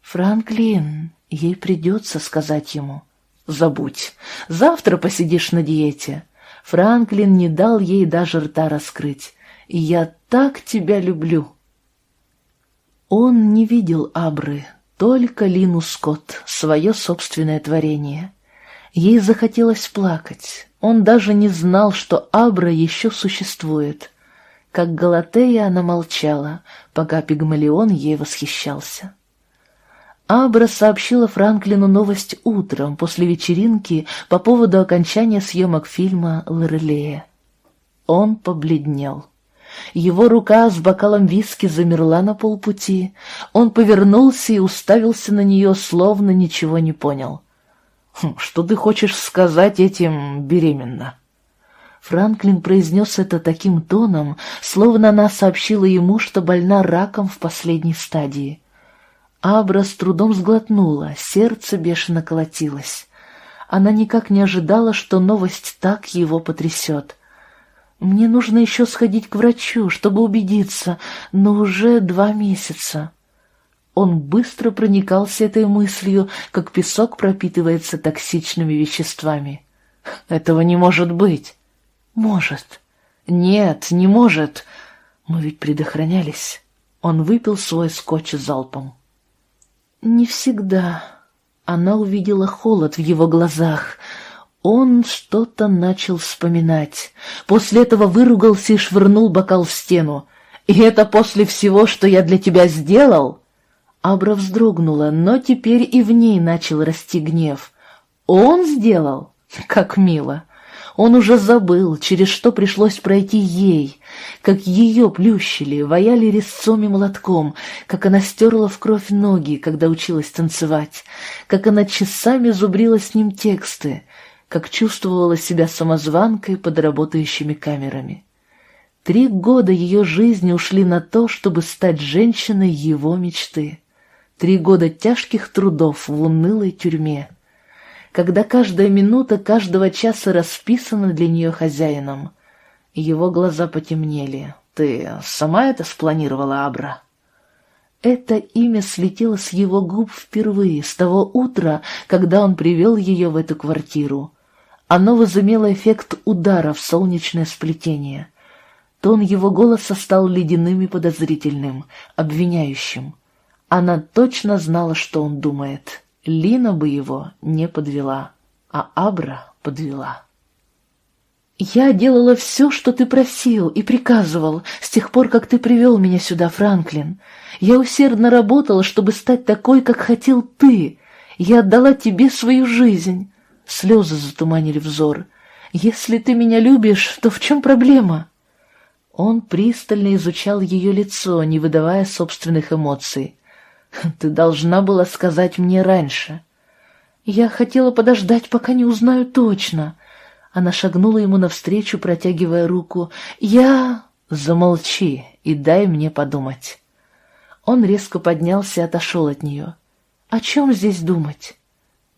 «Франклин, ей придется сказать ему». Забудь. Завтра посидишь на диете. Франклин не дал ей даже рта раскрыть. Я так тебя люблю. Он не видел Абры, только Лину Скотт, свое собственное творение. Ей захотелось плакать. Он даже не знал, что Абра еще существует. Как Галатея она молчала, пока Пигмалион ей восхищался. Абра сообщила Франклину новость утром после вечеринки по поводу окончания съемок фильма «Лорелея». Он побледнел. Его рука с бокалом виски замерла на полпути. Он повернулся и уставился на нее, словно ничего не понял. «Хм, «Что ты хочешь сказать этим беременна?» Франклин произнес это таким тоном, словно она сообщила ему, что больна раком в последней стадии. Абра с трудом сглотнула, сердце бешено колотилось. Она никак не ожидала, что новость так его потрясет. «Мне нужно еще сходить к врачу, чтобы убедиться, но уже два месяца». Он быстро проникался этой мыслью, как песок пропитывается токсичными веществами. «Этого не может быть!» «Может!» «Нет, не может!» Мы ведь предохранялись. Он выпил свой скотч залпом. Не всегда. Она увидела холод в его глазах. Он что-то начал вспоминать. После этого выругался и швырнул бокал в стену. «И это после всего, что я для тебя сделал?» Абра вздрогнула, но теперь и в ней начал расти гнев. «Он сделал? Как мило. Он уже забыл, через что пришлось пройти ей, как ее плющили, ваяли резцом и молотком, как она стерла в кровь ноги, когда училась танцевать, как она часами зубрила с ним тексты, как чувствовала себя самозванкой под работающими камерами. Три года ее жизни ушли на то, чтобы стать женщиной его мечты. Три года тяжких трудов в унылой тюрьме когда каждая минута каждого часа расписана для нее хозяином. Его глаза потемнели. «Ты сама это спланировала, Абра?» Это имя слетело с его губ впервые, с того утра, когда он привел ее в эту квартиру. Оно возымело эффект удара в солнечное сплетение. Тон его голоса стал ледяным и подозрительным, обвиняющим. Она точно знала, что он думает. Лина бы его не подвела, а Абра подвела. «Я делала все, что ты просил и приказывал, с тех пор, как ты привел меня сюда, Франклин. Я усердно работала, чтобы стать такой, как хотел ты. Я отдала тебе свою жизнь». Слезы затуманили взор. «Если ты меня любишь, то в чем проблема?» Он пристально изучал ее лицо, не выдавая собственных эмоций. Ты должна была сказать мне раньше. Я хотела подождать, пока не узнаю точно. Она шагнула ему навстречу, протягивая руку. Я... Замолчи и дай мне подумать. Он резко поднялся и отошел от нее. О чем здесь думать?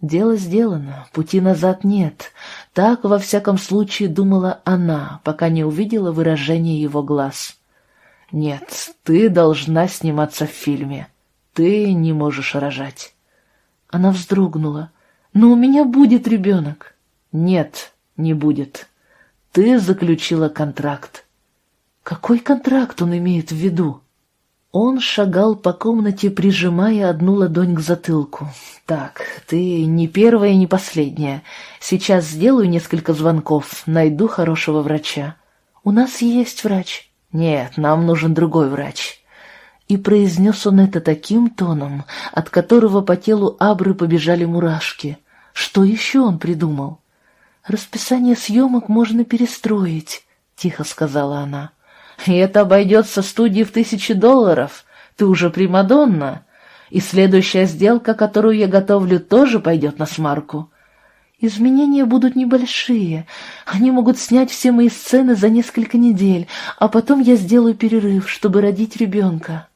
Дело сделано, пути назад нет. Так, во всяком случае, думала она, пока не увидела выражение его глаз. Нет, ты должна сниматься в фильме. Ты не можешь рожать. Она вздрогнула. Но у меня будет ребенок. Нет, не будет. Ты заключила контракт. Какой контракт он имеет в виду? Он шагал по комнате, прижимая одну ладонь к затылку. «Так, ты не первая не последняя. Сейчас сделаю несколько звонков, найду хорошего врача». «У нас есть врач». «Нет, нам нужен другой врач». И произнес он это таким тоном, от которого по телу Абры побежали мурашки. Что еще он придумал? «Расписание съемок можно перестроить», — тихо сказала она. «И это обойдется студии в тысячи долларов. Ты уже Примадонна. И следующая сделка, которую я готовлю, тоже пойдет на смарку». Изменения будут небольшие. Они могут снять все мои сцены за несколько недель, а потом я сделаю перерыв, чтобы родить ребенка.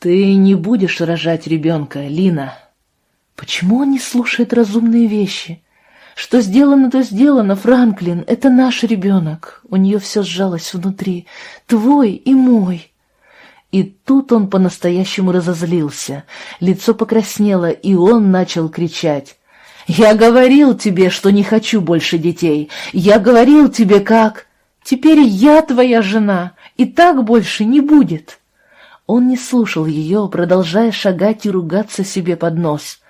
«Ты не будешь рожать ребенка, Лина». «Почему он не слушает разумные вещи?» «Что сделано, то сделано, Франклин, это наш ребенок». У нее все сжалось внутри. «Твой и мой». И тут он по-настоящему разозлился. Лицо покраснело, и он начал кричать. «Я говорил тебе, что не хочу больше детей. Я говорил тебе как. Теперь я твоя жена, и так больше не будет». Он не слушал ее, продолжая шагать и ругаться себе под нос.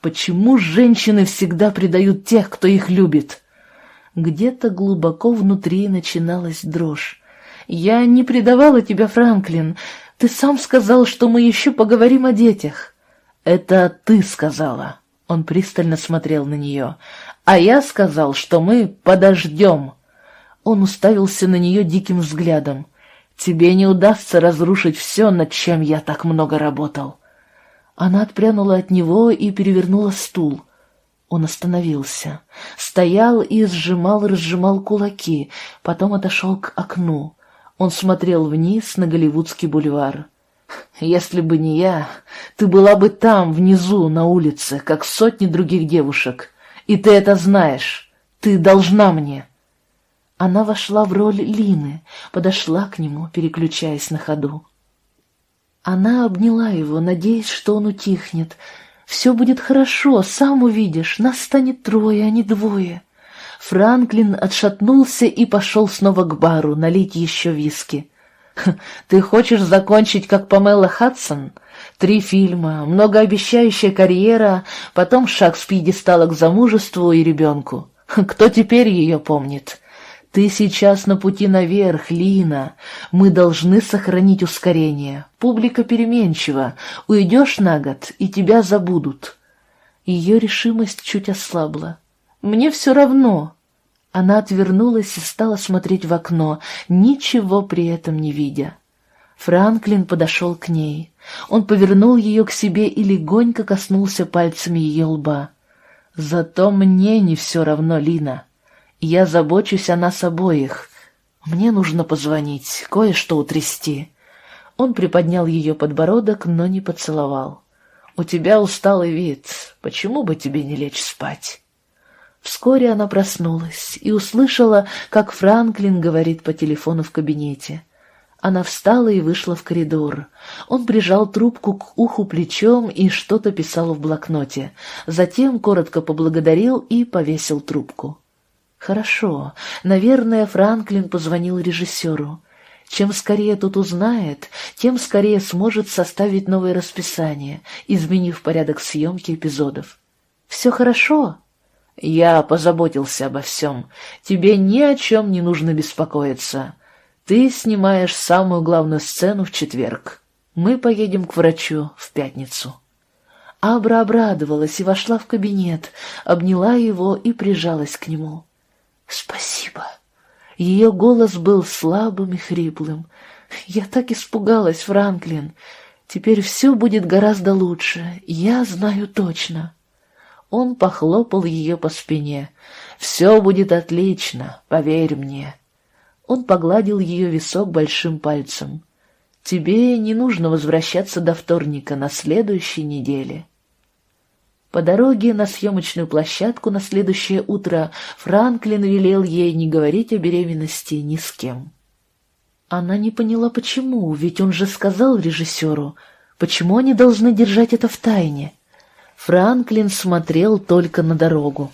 Почему женщины всегда предают тех, кто их любит? Где-то глубоко внутри начиналась дрожь. «Я не предавала тебя, Франклин. Ты сам сказал, что мы еще поговорим о детях». «Это ты сказала». Он пристально смотрел на нее. «А я сказал, что мы подождем». Он уставился на нее диким взглядом. Тебе не удастся разрушить все, над чем я так много работал. Она отпрянула от него и перевернула стул. Он остановился, стоял и сжимал-разжимал кулаки, потом отошел к окну. Он смотрел вниз на Голливудский бульвар. «Если бы не я, ты была бы там, внизу, на улице, как сотни других девушек. И ты это знаешь. Ты должна мне». Она вошла в роль Лины, подошла к нему, переключаясь на ходу. Она обняла его, надеясь, что он утихнет. «Все будет хорошо, сам увидишь, нас станет трое, а не двое». Франклин отшатнулся и пошел снова к бару налить еще виски. «Ты хочешь закончить, как Памела Хадсон? Три фильма, многообещающая карьера, потом шаг с пьедестала к замужеству и ребенку. Кто теперь ее помнит?» Ты сейчас на пути наверх, Лина. Мы должны сохранить ускорение. Публика переменчива. Уйдешь на год, и тебя забудут. Ее решимость чуть ослабла. Мне все равно». Она отвернулась и стала смотреть в окно, ничего при этом не видя. Франклин подошел к ней. Он повернул ее к себе и легонько коснулся пальцами ее лба. «Зато мне не все равно, Лина. Я забочусь о нас обоих. Мне нужно позвонить, кое-что утрясти». Он приподнял ее подбородок, но не поцеловал. «У тебя усталый вид. Почему бы тебе не лечь спать?» Вскоре она проснулась и услышала, как Франклин говорит по телефону в кабинете. Она встала и вышла в коридор. Он прижал трубку к уху плечом и что-то писал в блокноте. Затем коротко поблагодарил и повесил трубку. Хорошо. Наверное, Франклин позвонил режиссеру. Чем скорее тут узнает, тем скорее сможет составить новое расписание, изменив порядок съемки эпизодов. «Все хорошо?» «Я позаботился обо всем. Тебе ни о чем не нужно беспокоиться. Ты снимаешь самую главную сцену в четверг. Мы поедем к врачу в пятницу». Абра обрадовалась и вошла в кабинет, обняла его и прижалась к нему. «Спасибо». Ее голос был слабым и хриплым. «Я так испугалась, Франклин. Теперь все будет гораздо лучше, я знаю точно». Он похлопал ее по спине. «Все будет отлично, поверь мне». Он погладил ее висок большим пальцем. «Тебе не нужно возвращаться до вторника на следующей неделе». По дороге на съемочную площадку на следующее утро Франклин велел ей не говорить о беременности ни с кем. Она не поняла, почему, ведь он же сказал режиссеру, почему они должны держать это в тайне. Франклин смотрел только на дорогу.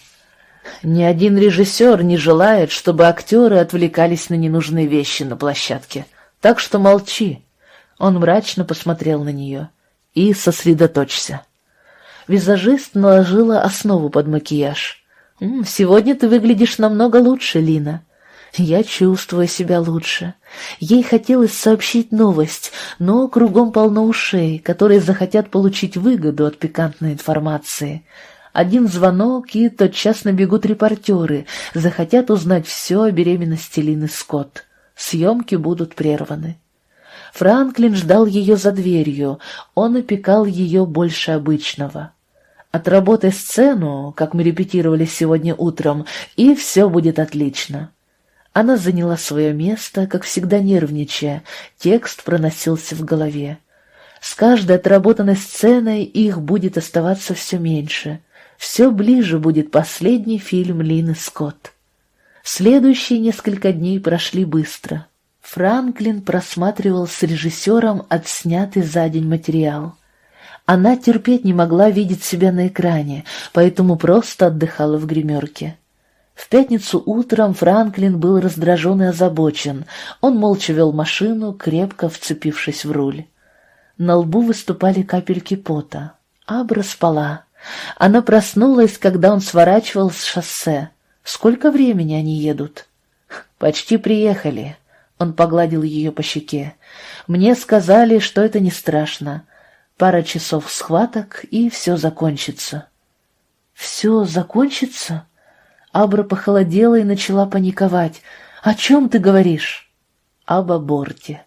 Ни один режиссер не желает, чтобы актеры отвлекались на ненужные вещи на площадке. Так что молчи. Он мрачно посмотрел на нее. И сосредоточься. Визажист наложила основу под макияж. «Сегодня ты выглядишь намного лучше, Лина. Я чувствую себя лучше. Ей хотелось сообщить новость, но кругом полно ушей, которые захотят получить выгоду от пикантной информации. Один звонок, и тотчас набегут репортеры, захотят узнать все о беременности Лины Скотт. Съемки будут прерваны. Франклин ждал ее за дверью, он опекал ее больше обычного. Отработай сцену, как мы репетировали сегодня утром, и все будет отлично. Она заняла свое место, как всегда нервничая, текст проносился в голове. С каждой отработанной сценой их будет оставаться все меньше. Все ближе будет последний фильм Лины Скотт. Следующие несколько дней прошли быстро. Франклин просматривал с режиссером отснятый за день материал. Она терпеть не могла видеть себя на экране, поэтому просто отдыхала в гримерке. В пятницу утром Франклин был раздражен и озабочен. Он молча вел машину, крепко вцепившись в руль. На лбу выступали капельки пота. Абра спала. Она проснулась, когда он сворачивал с шоссе. Сколько времени они едут? Почти приехали. Он погладил ее по щеке. Мне сказали, что это не страшно. Пара часов схваток, и все закончится. Все закончится? Абра похолодела и начала паниковать. «О чем ты говоришь?» «Об аборте».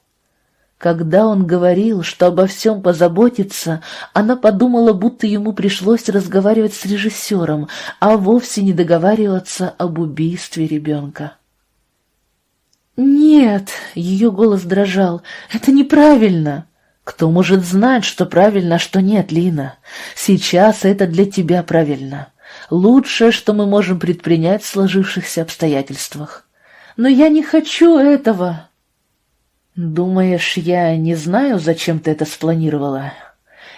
Когда он говорил, что обо всем позаботится, она подумала, будто ему пришлось разговаривать с режиссером, а вовсе не договариваться об убийстве ребенка. «Нет!» — ее голос дрожал. «Это неправильно!» «Кто может знать, что правильно, а что нет, Лина? Сейчас это для тебя правильно лучшее, что мы можем предпринять в сложившихся обстоятельствах. Но я не хочу этого. Думаешь, я не знаю, зачем ты это спланировала?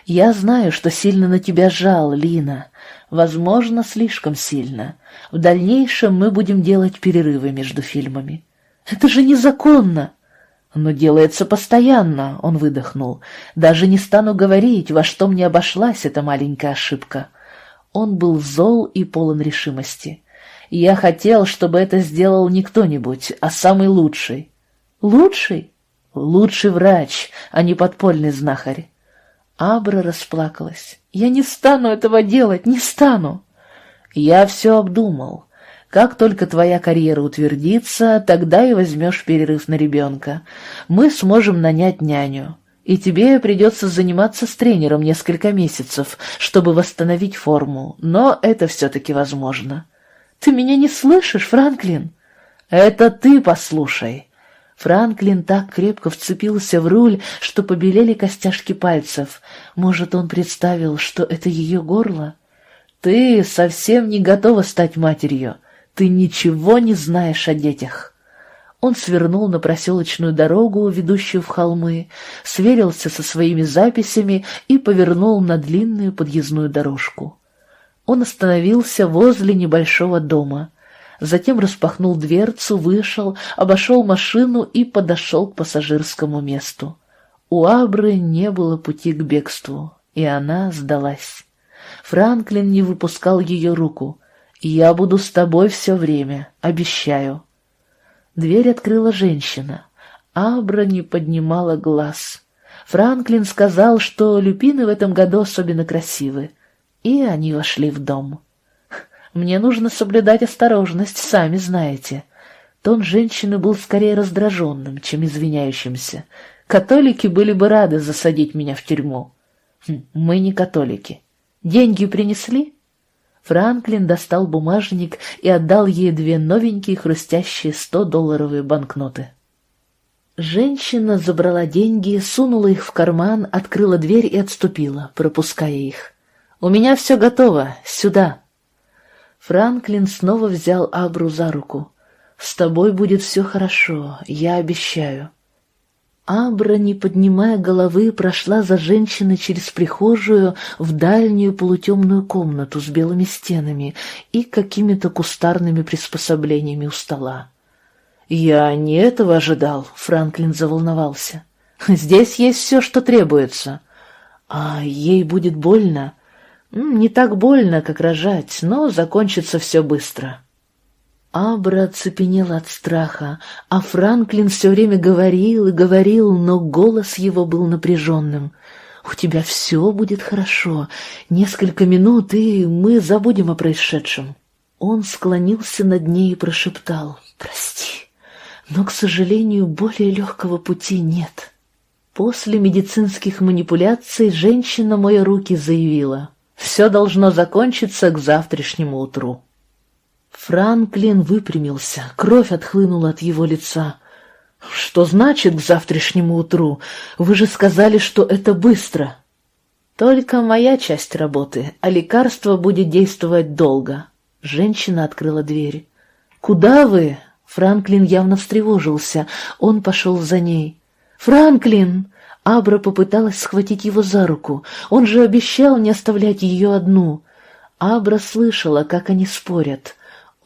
Я знаю, что сильно на тебя жал, Лина. Возможно, слишком сильно. В дальнейшем мы будем делать перерывы между фильмами. Это же незаконно. Но делается постоянно, он выдохнул. Даже не стану говорить, во что мне обошлась эта маленькая ошибка. Он был зол и полон решимости. Я хотел, чтобы это сделал не кто-нибудь, а самый лучший. Лучший? Лучший врач, а не подпольный знахарь. Абра расплакалась. «Я не стану этого делать, не стану!» Я все обдумал. Как только твоя карьера утвердится, тогда и возьмешь перерыв на ребенка. Мы сможем нанять няню. И тебе придется заниматься с тренером несколько месяцев, чтобы восстановить форму, но это все-таки возможно. Ты меня не слышишь, Франклин? Это ты послушай. Франклин так крепко вцепился в руль, что побелели костяшки пальцев. Может, он представил, что это ее горло? Ты совсем не готова стать матерью. Ты ничего не знаешь о детях. Он свернул на проселочную дорогу, ведущую в холмы, сверился со своими записями и повернул на длинную подъездную дорожку. Он остановился возле небольшого дома. Затем распахнул дверцу, вышел, обошел машину и подошел к пассажирскому месту. У Абры не было пути к бегству, и она сдалась. Франклин не выпускал ее руку. «Я буду с тобой все время, обещаю». Дверь открыла женщина. Абра не поднимала глаз. Франклин сказал, что люпины в этом году особенно красивы, и они вошли в дом. «Мне нужно соблюдать осторожность, сами знаете». Тон женщины был скорее раздраженным, чем извиняющимся. Католики были бы рады засадить меня в тюрьму. Хм, мы не католики. Деньги принесли? Франклин достал бумажник и отдал ей две новенькие хрустящие сто-долларовые банкноты. Женщина забрала деньги, сунула их в карман, открыла дверь и отступила, пропуская их. «У меня все готово. Сюда!» Франклин снова взял Абру за руку. «С тобой будет все хорошо, я обещаю». Абра, не поднимая головы, прошла за женщиной через прихожую в дальнюю полутемную комнату с белыми стенами и какими-то кустарными приспособлениями у стола. «Я не этого ожидал», — Франклин заволновался. «Здесь есть все, что требуется. А ей будет больно?» «Не так больно, как рожать, но закончится все быстро». Абра оцепенела от страха, а Франклин все время говорил и говорил, но голос его был напряженным. «У тебя все будет хорошо. Несколько минут, и мы забудем о происшедшем». Он склонился над ней и прошептал «Прости, но, к сожалению, более легкого пути нет». После медицинских манипуляций женщина, моя руки, заявила «Все должно закончиться к завтрашнему утру». Франклин выпрямился, кровь отхлынула от его лица. «Что значит к завтрашнему утру? Вы же сказали, что это быстро». «Только моя часть работы, а лекарство будет действовать долго». Женщина открыла дверь. «Куда вы?» Франклин явно встревожился. Он пошел за ней. «Франклин!» Абра попыталась схватить его за руку. Он же обещал не оставлять ее одну. Абра слышала, как они спорят.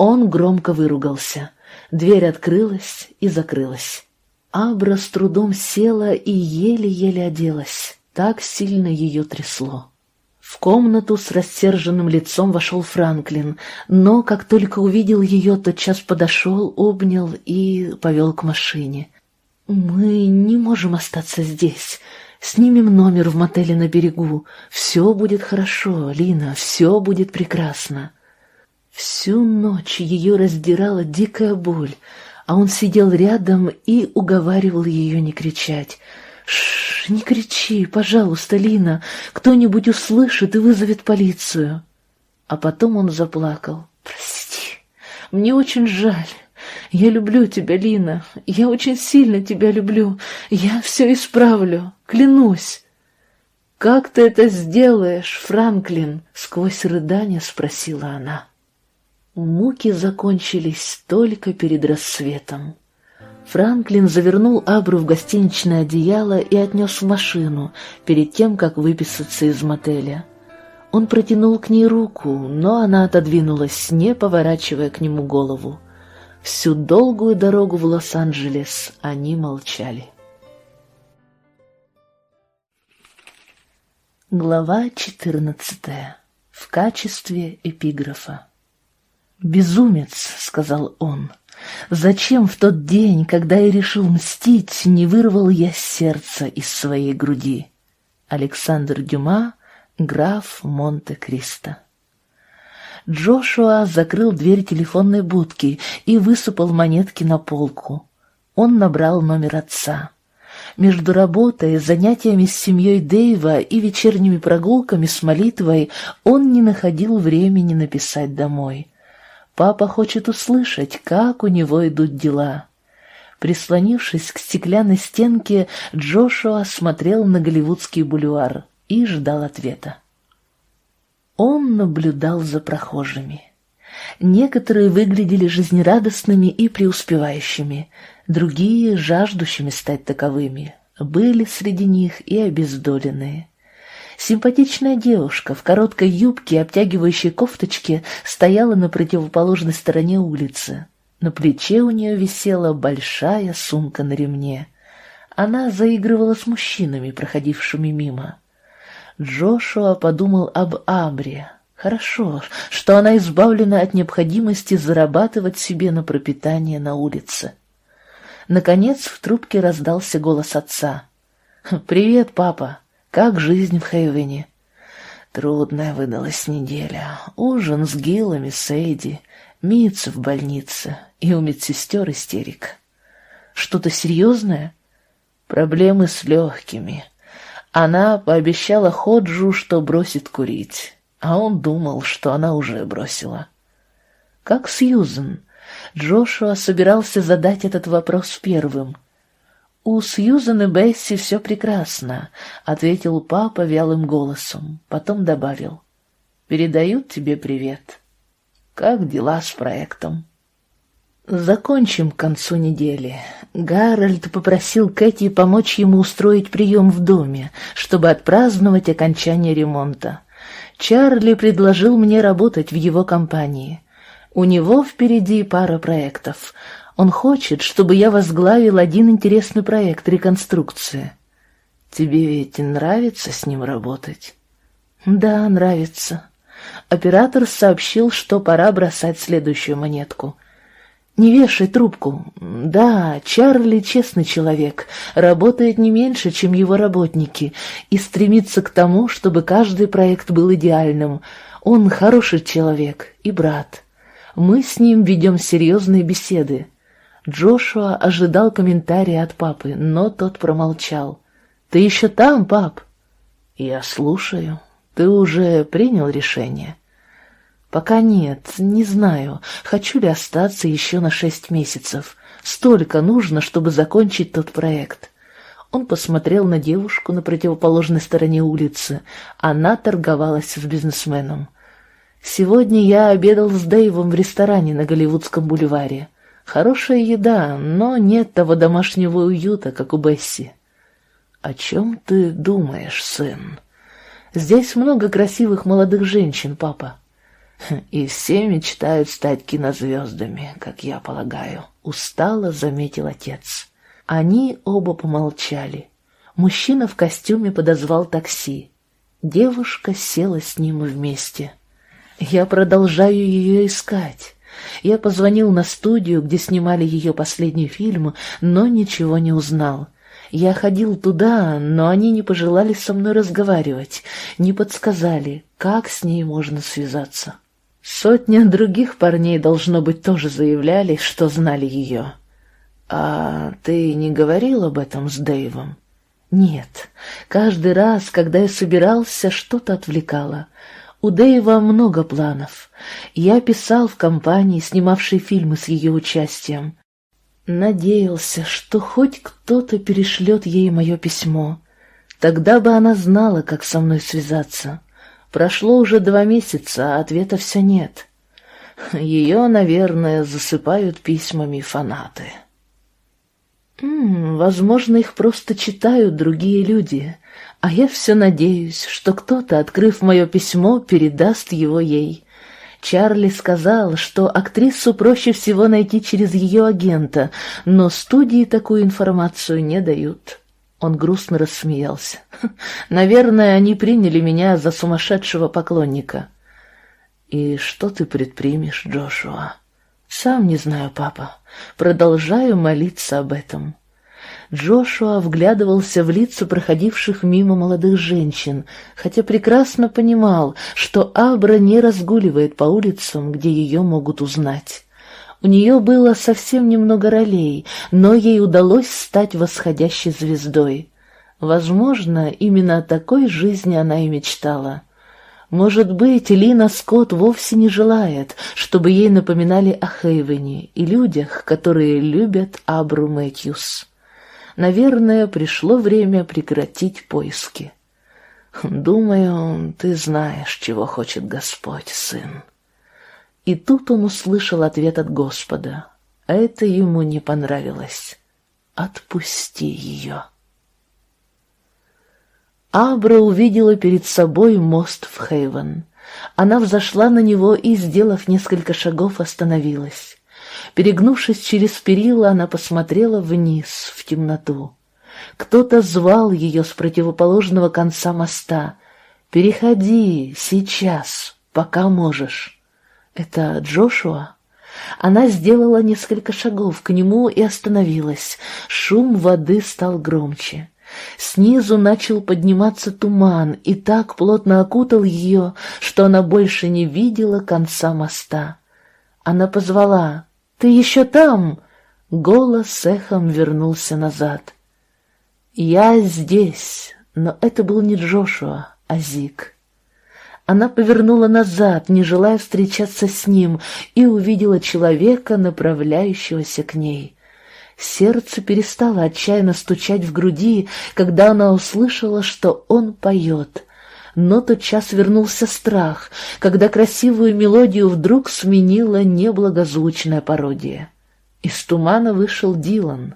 Он громко выругался. Дверь открылась и закрылась. Абра с трудом села и еле-еле оделась. Так сильно ее трясло. В комнату с рассерженным лицом вошел Франклин, но как только увидел ее, тотчас подошел, обнял и повел к машине. «Мы не можем остаться здесь. Снимем номер в мотеле на берегу. Все будет хорошо, Лина, все будет прекрасно». Всю ночь ее раздирала дикая боль, а он сидел рядом и уговаривал ее не кричать. «Шш, не кричи, пожалуйста, Лина, кто-нибудь услышит и вызовет полицию». А потом он заплакал. «Прости, мне очень жаль. Я люблю тебя, Лина, я очень сильно тебя люблю. Я все исправлю, клянусь». «Как ты это сделаешь, Франклин?» — сквозь рыдания спросила она. Муки закончились только перед рассветом. Франклин завернул Абру в гостиничное одеяло и отнес в машину, перед тем, как выписаться из мотеля. Он протянул к ней руку, но она отодвинулась, не поворачивая к нему голову. Всю долгую дорогу в Лос-Анджелес они молчали. Глава четырнадцатая. В качестве эпиграфа. «Безумец», — сказал он, — «зачем в тот день, когда я решил мстить, не вырвал я сердце из своей груди?» Александр Дюма, граф Монте-Кристо. Джошуа закрыл дверь телефонной будки и высыпал монетки на полку. Он набрал номер отца. Между работой, занятиями с семьей Дэйва и вечерними прогулками с молитвой он не находил времени написать домой. Папа хочет услышать, как у него идут дела. Прислонившись к стеклянной стенке, Джошуа смотрел на голливудский бульвар и ждал ответа. Он наблюдал за прохожими. Некоторые выглядели жизнерадостными и преуспевающими, другие — жаждущими стать таковыми. Были среди них и обездоленные. Симпатичная девушка в короткой юбке и обтягивающей кофточке стояла на противоположной стороне улицы. На плече у нее висела большая сумка на ремне. Она заигрывала с мужчинами, проходившими мимо. Джошуа подумал об Абре. Хорошо, что она избавлена от необходимости зарабатывать себе на пропитание на улице. Наконец в трубке раздался голос отца. «Привет, папа. Как жизнь в Хейвене?» Трудная выдалась неделя. Ужин с Гиллами, Сейди, Митца в больнице и у медсестер истерик. Что-то серьезное? Проблемы с легкими. Она пообещала Ходжу, что бросит курить, а он думал, что она уже бросила. Как Сьюзен? Джошуа собирался задать этот вопрос первым. «У Сьюзен и Бесси все прекрасно», — ответил папа вялым голосом, потом добавил. «Передают тебе привет. Как дела с проектом?» Закончим к концу недели. Гарольд попросил Кэти помочь ему устроить прием в доме, чтобы отпраздновать окончание ремонта. Чарли предложил мне работать в его компании. У него впереди пара проектов. Он хочет, чтобы я возглавил один интересный проект реконструкции. Тебе ведь нравится с ним работать? Да, нравится. Оператор сообщил, что пора бросать следующую монетку — не вешай трубку. Да, Чарли честный человек, работает не меньше, чем его работники, и стремится к тому, чтобы каждый проект был идеальным. Он хороший человек и брат. Мы с ним ведем серьезные беседы. Джошуа ожидал комментария от папы, но тот промолчал. «Ты еще там, пап?» «Я слушаю. Ты уже принял решение?» «Пока нет, не знаю, хочу ли остаться еще на шесть месяцев. Столько нужно, чтобы закончить тот проект». Он посмотрел на девушку на противоположной стороне улицы. Она торговалась с бизнесменом. «Сегодня я обедал с Дэйвом в ресторане на Голливудском бульваре. Хорошая еда, но нет того домашнего уюта, как у Бесси». «О чем ты думаешь, сын?» «Здесь много красивых молодых женщин, папа. И все мечтают стать кинозвездами, как я полагаю, устало заметил отец. Они оба помолчали. Мужчина в костюме подозвал такси. Девушка села с ним вместе. Я продолжаю ее искать. Я позвонил на студию, где снимали ее последний фильм, но ничего не узнал. Я ходил туда, но они не пожелали со мной разговаривать, не подсказали, как с ней можно связаться. Сотня других парней, должно быть, тоже заявляли, что знали ее. А ты не говорил об этом с Дэйвом? Нет. Каждый раз, когда я собирался, что-то отвлекало. У Дэйва много планов. Я писал в компании, снимавшей фильмы с ее участием. Надеялся, что хоть кто-то перешлет ей мое письмо. Тогда бы она знала, как со мной связаться. Прошло уже два месяца, а ответа все нет. Ее, наверное, засыпают письмами фанаты. М -м, возможно, их просто читают другие люди, а я все надеюсь, что кто-то, открыв мое письмо, передаст его ей. Чарли сказал, что актрису проще всего найти через ее агента, но студии такую информацию не дают. Он грустно рассмеялся. «Наверное, они приняли меня за сумасшедшего поклонника». «И что ты предпримешь, Джошуа?» «Сам не знаю, папа. Продолжаю молиться об этом». Джошуа вглядывался в лица проходивших мимо молодых женщин, хотя прекрасно понимал, что Абра не разгуливает по улицам, где ее могут узнать. У нее было совсем немного ролей, но ей удалось стать восходящей звездой. Возможно, именно о такой жизни она и мечтала. Может быть, Лина Скотт вовсе не желает, чтобы ей напоминали о Хейвене и людях, которые любят Абру Мэтьюс. Наверное, пришло время прекратить поиски. «Думаю, ты знаешь, чего хочет Господь, сын». И тут он услышал ответ от Господа, а это ему не понравилось. «Отпусти ее». Абра увидела перед собой мост в Хейвен. Она взошла на него и, сделав несколько шагов, остановилась. Перегнувшись через перила, она посмотрела вниз, в темноту. Кто-то звал ее с противоположного конца моста. «Переходи, сейчас, пока можешь». «Это Джошуа?» Она сделала несколько шагов к нему и остановилась. Шум воды стал громче. Снизу начал подниматься туман и так плотно окутал ее, что она больше не видела конца моста. Она позвала «Ты еще там?» Голос эхом вернулся назад. «Я здесь», но это был не Джошуа, а Зик. Она повернула назад, не желая встречаться с ним, и увидела человека, направляющегося к ней. Сердце перестало отчаянно стучать в груди, когда она услышала, что он поет. Но тотчас вернулся страх, когда красивую мелодию вдруг сменила неблагозвучная пародия. Из тумана вышел Дилан.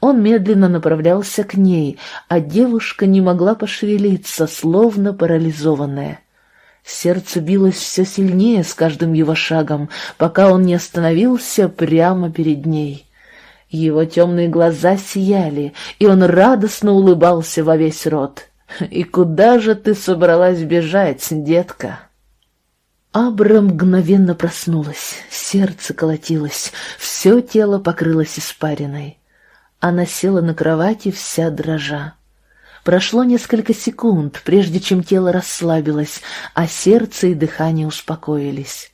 Он медленно направлялся к ней, а девушка не могла пошевелиться, словно парализованная. Сердце билось все сильнее с каждым его шагом, пока он не остановился прямо перед ней. Его темные глаза сияли, и он радостно улыбался во весь рот. «И куда же ты собралась бежать, детка?» Абра мгновенно проснулась, сердце колотилось, все тело покрылось испариной. Она села на кровати вся дрожа. Прошло несколько секунд, прежде чем тело расслабилось, а сердце и дыхание успокоились.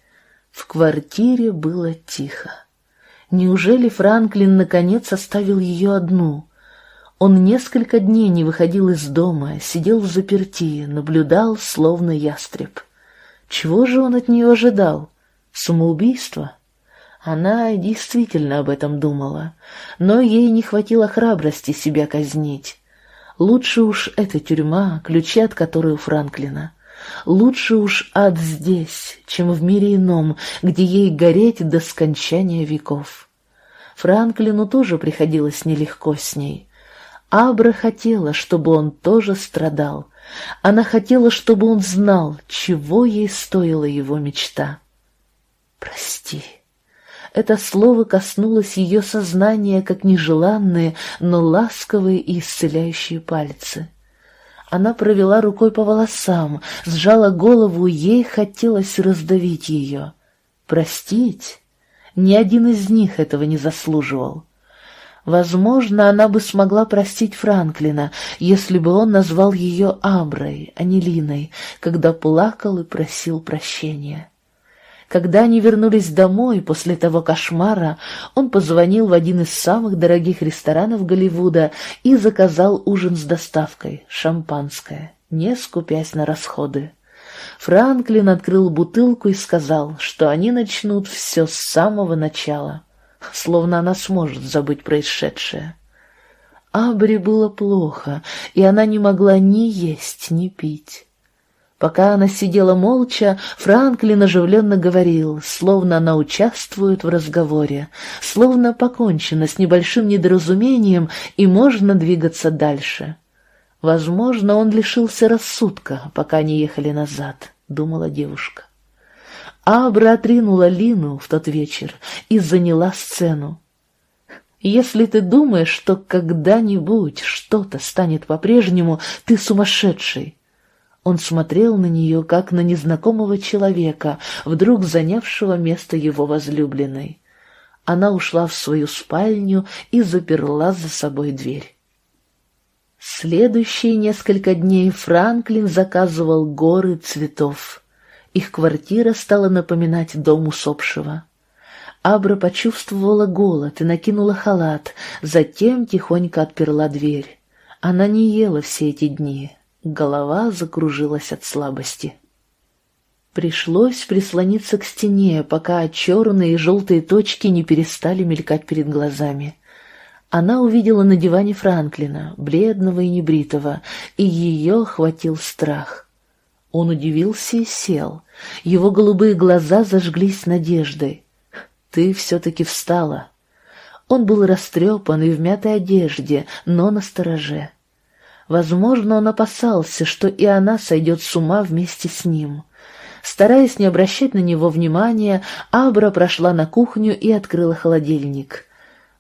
В квартире было тихо. Неужели Франклин наконец оставил ее одну? Он несколько дней не выходил из дома, сидел в заперти, наблюдал, словно ястреб. Чего же он от нее ожидал? Самоубийство? Она действительно об этом думала, но ей не хватило храбрости себя казнить. Лучше уж эта тюрьма, ключи от которой у Франклина. Лучше уж ад здесь, чем в мире ином, где ей гореть до скончания веков. Франклину тоже приходилось нелегко с ней. Абра хотела, чтобы он тоже страдал. Она хотела, чтобы он знал, чего ей стоила его мечта. «Прости». Это слово коснулось ее сознания, как нежеланные, но ласковые и исцеляющие пальцы. Она провела рукой по волосам, сжала голову, ей хотелось раздавить ее. Простить? Ни один из них этого не заслуживал. Возможно, она бы смогла простить Франклина, если бы он назвал ее Аброй, а не Линой, когда плакал и просил прощения. Когда они вернулись домой после того кошмара, он позвонил в один из самых дорогих ресторанов Голливуда и заказал ужин с доставкой, шампанское, не скупясь на расходы. Франклин открыл бутылку и сказал, что они начнут все с самого начала, словно она сможет забыть происшедшее. Абри было плохо, и она не могла ни есть, ни пить. Пока она сидела молча, Франклин оживленно говорил, словно она участвует в разговоре, словно покончено с небольшим недоразумением и можно двигаться дальше. Возможно, он лишился рассудка, пока они ехали назад, — думала девушка. Абра отринула Лину в тот вечер и заняла сцену. Если ты думаешь, что когда-нибудь что-то станет по-прежнему, ты сумасшедший. Он смотрел на нее, как на незнакомого человека, вдруг занявшего место его возлюбленной. Она ушла в свою спальню и заперла за собой дверь. Следующие несколько дней Франклин заказывал горы цветов. Их квартира стала напоминать дом усопшего. Абра почувствовала голод и накинула халат, затем тихонько отперла дверь. Она не ела все эти дни, голова закружилась от слабости. Пришлось прислониться к стене, пока черные и желтые точки не перестали мелькать перед глазами. Она увидела на диване Франклина, бледного и небритого, и ее охватил страх. Он удивился и сел. Его голубые глаза зажглись надеждой. «Ты все-таки встала». Он был растрепан и в мятой одежде, но на стороже. Возможно, он опасался, что и она сойдет с ума вместе с ним. Стараясь не обращать на него внимания, Абра прошла на кухню и открыла холодильник.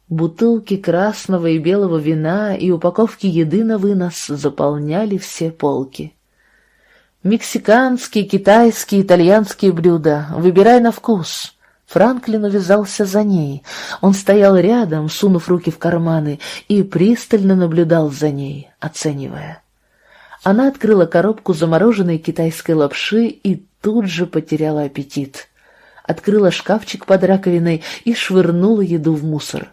Бутылки красного и белого вина и упаковки еды на вынос заполняли все полки. Мексиканские, китайские, итальянские блюда. Выбирай на вкус. Франклин увязался за ней. Он стоял рядом, сунув руки в карманы, и пристально наблюдал за ней, оценивая. Она открыла коробку замороженной китайской лапши и тут же потеряла аппетит. Открыла шкафчик под раковиной и швырнула еду в мусор.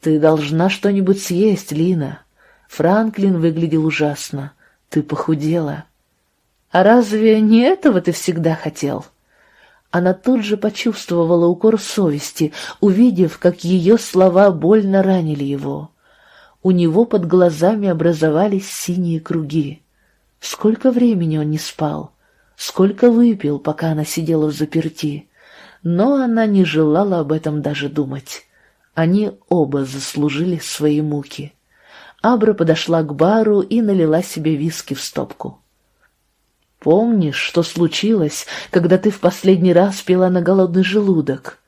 «Ты должна что-нибудь съесть, Лина». Франклин выглядел ужасно. «Ты похудела». «А разве не этого ты всегда хотел?» Она тут же почувствовала укор совести, увидев, как ее слова больно ранили его. У него под глазами образовались синие круги. Сколько времени он не спал, сколько выпил, пока она сидела в заперти. Но она не желала об этом даже думать. Они оба заслужили свои муки. Абра подошла к бару и налила себе виски в стопку. Помнишь, что случилось, когда ты в последний раз пила на голодный желудок?»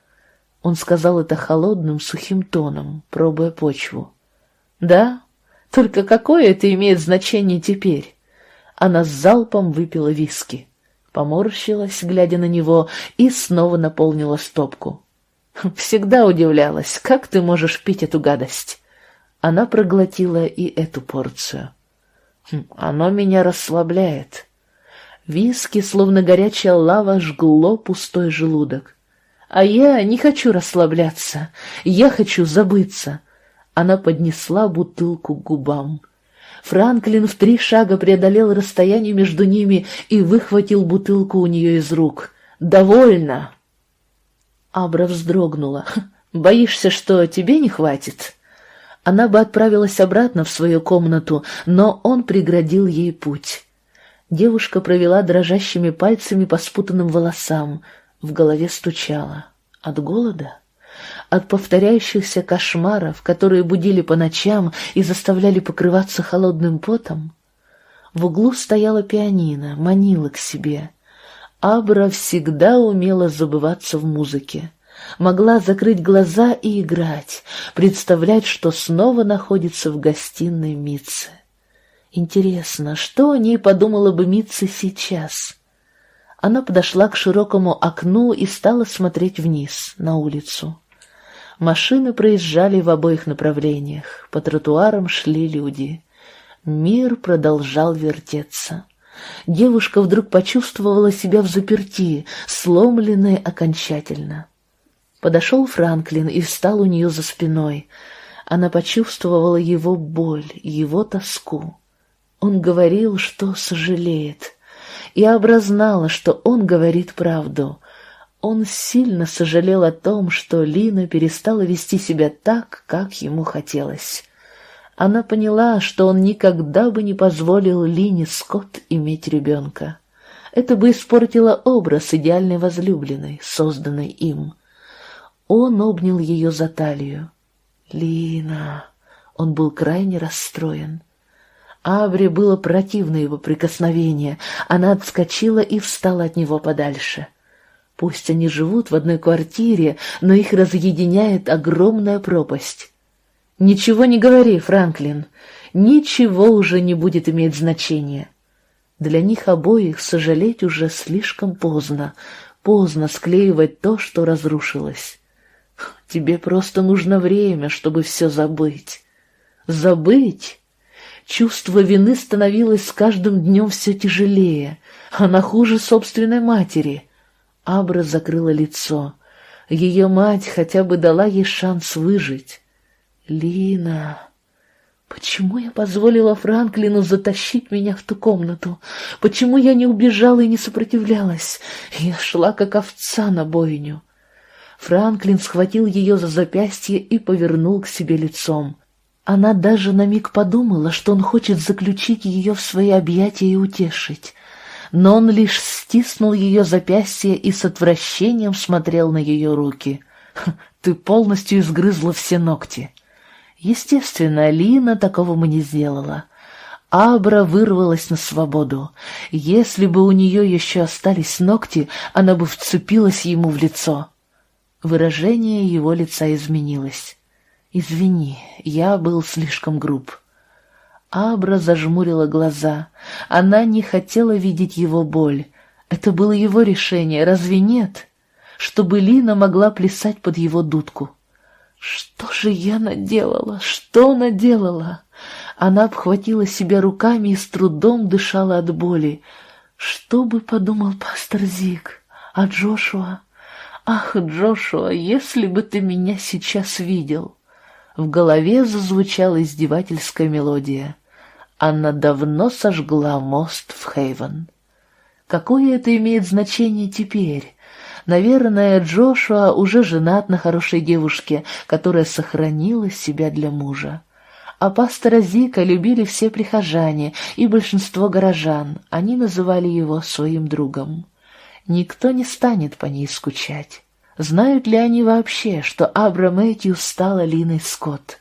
Он сказал это холодным, сухим тоном, пробуя почву. «Да? Только какое это имеет значение теперь?» Она с залпом выпила виски, поморщилась, глядя на него, и снова наполнила стопку. «Всегда удивлялась, как ты можешь пить эту гадость?» Она проглотила и эту порцию. «Хм, «Оно меня расслабляет». Виски, словно горячая лава, жгло пустой желудок. А я не хочу расслабляться, я хочу забыться. Она поднесла бутылку к губам. Франклин в три шага преодолел расстояние между ними и выхватил бутылку у нее из рук. «Довольно!» Абра вздрогнула. «Боишься, что тебе не хватит?» Она бы отправилась обратно в свою комнату, но он преградил ей путь. Девушка провела дрожащими пальцами по спутанным волосам, в голове стучала. От голода? От повторяющихся кошмаров, которые будили по ночам и заставляли покрываться холодным потом? В углу стояла пианино, манила к себе. Абра всегда умела забываться в музыке. Могла закрыть глаза и играть, представлять, что снова находится в гостиной Митцы. Интересно, что о ней подумала бы Митца сейчас? Она подошла к широкому окну и стала смотреть вниз, на улицу. Машины проезжали в обоих направлениях, по тротуарам шли люди. Мир продолжал вертеться. Девушка вдруг почувствовала себя в заперти, сломленной окончательно. Подошел Франклин и встал у нее за спиной. Она почувствовала его боль, его тоску. Он говорил, что сожалеет. Я образнала, что он говорит правду. Он сильно сожалел о том, что Лина перестала вести себя так, как ему хотелось. Она поняла, что он никогда бы не позволил Лине Скотт иметь ребенка. Это бы испортило образ идеальной возлюбленной, созданной им. Он обнял ее за талию. «Лина!» Он был крайне расстроен. Авре было противно его прикосновение. Она отскочила и встала от него подальше. Пусть они живут в одной квартире, но их разъединяет огромная пропасть. «Ничего не говори, Франклин. Ничего уже не будет иметь значения. Для них обоих сожалеть уже слишком поздно. Поздно склеивать то, что разрушилось. Тебе просто нужно время, чтобы все забыть. Забыть Чувство вины становилось с каждым днем все тяжелее. Она хуже собственной матери. Абра закрыла лицо. Ее мать хотя бы дала ей шанс выжить. Лина... Почему я позволила Франклину затащить меня в ту комнату? Почему я не убежала и не сопротивлялась? Я шла, как овца на бойню. Франклин схватил ее за запястье и повернул к себе лицом. Она даже на миг подумала, что он хочет заключить ее в свои объятия и утешить. Но он лишь стиснул ее запястье и с отвращением смотрел на ее руки. «Ты полностью изгрызла все ногти». Естественно, Лина такого мы не сделала. Абра вырвалась на свободу. Если бы у нее еще остались ногти, она бы вцепилась ему в лицо. Выражение его лица изменилось. «Извини, я был слишком груб». Абра зажмурила глаза. Она не хотела видеть его боль. Это было его решение, разве нет? Чтобы Лина могла плясать под его дудку. Что же я наделала? Что наделала? Она обхватила себя руками и с трудом дышала от боли. Что бы подумал пастор Зик? А Джошуа? Ах, Джошуа, если бы ты меня сейчас видел! В голове зазвучала издевательская мелодия. Она давно сожгла мост в Хейвен. Какое это имеет значение теперь? Наверное, Джошуа уже женат на хорошей девушке, которая сохранила себя для мужа. А пастора Зика любили все прихожане и большинство горожан, они называли его своим другом. Никто не станет по ней скучать. Знают ли они вообще, что Абра Мэтью стала Линой Скотт?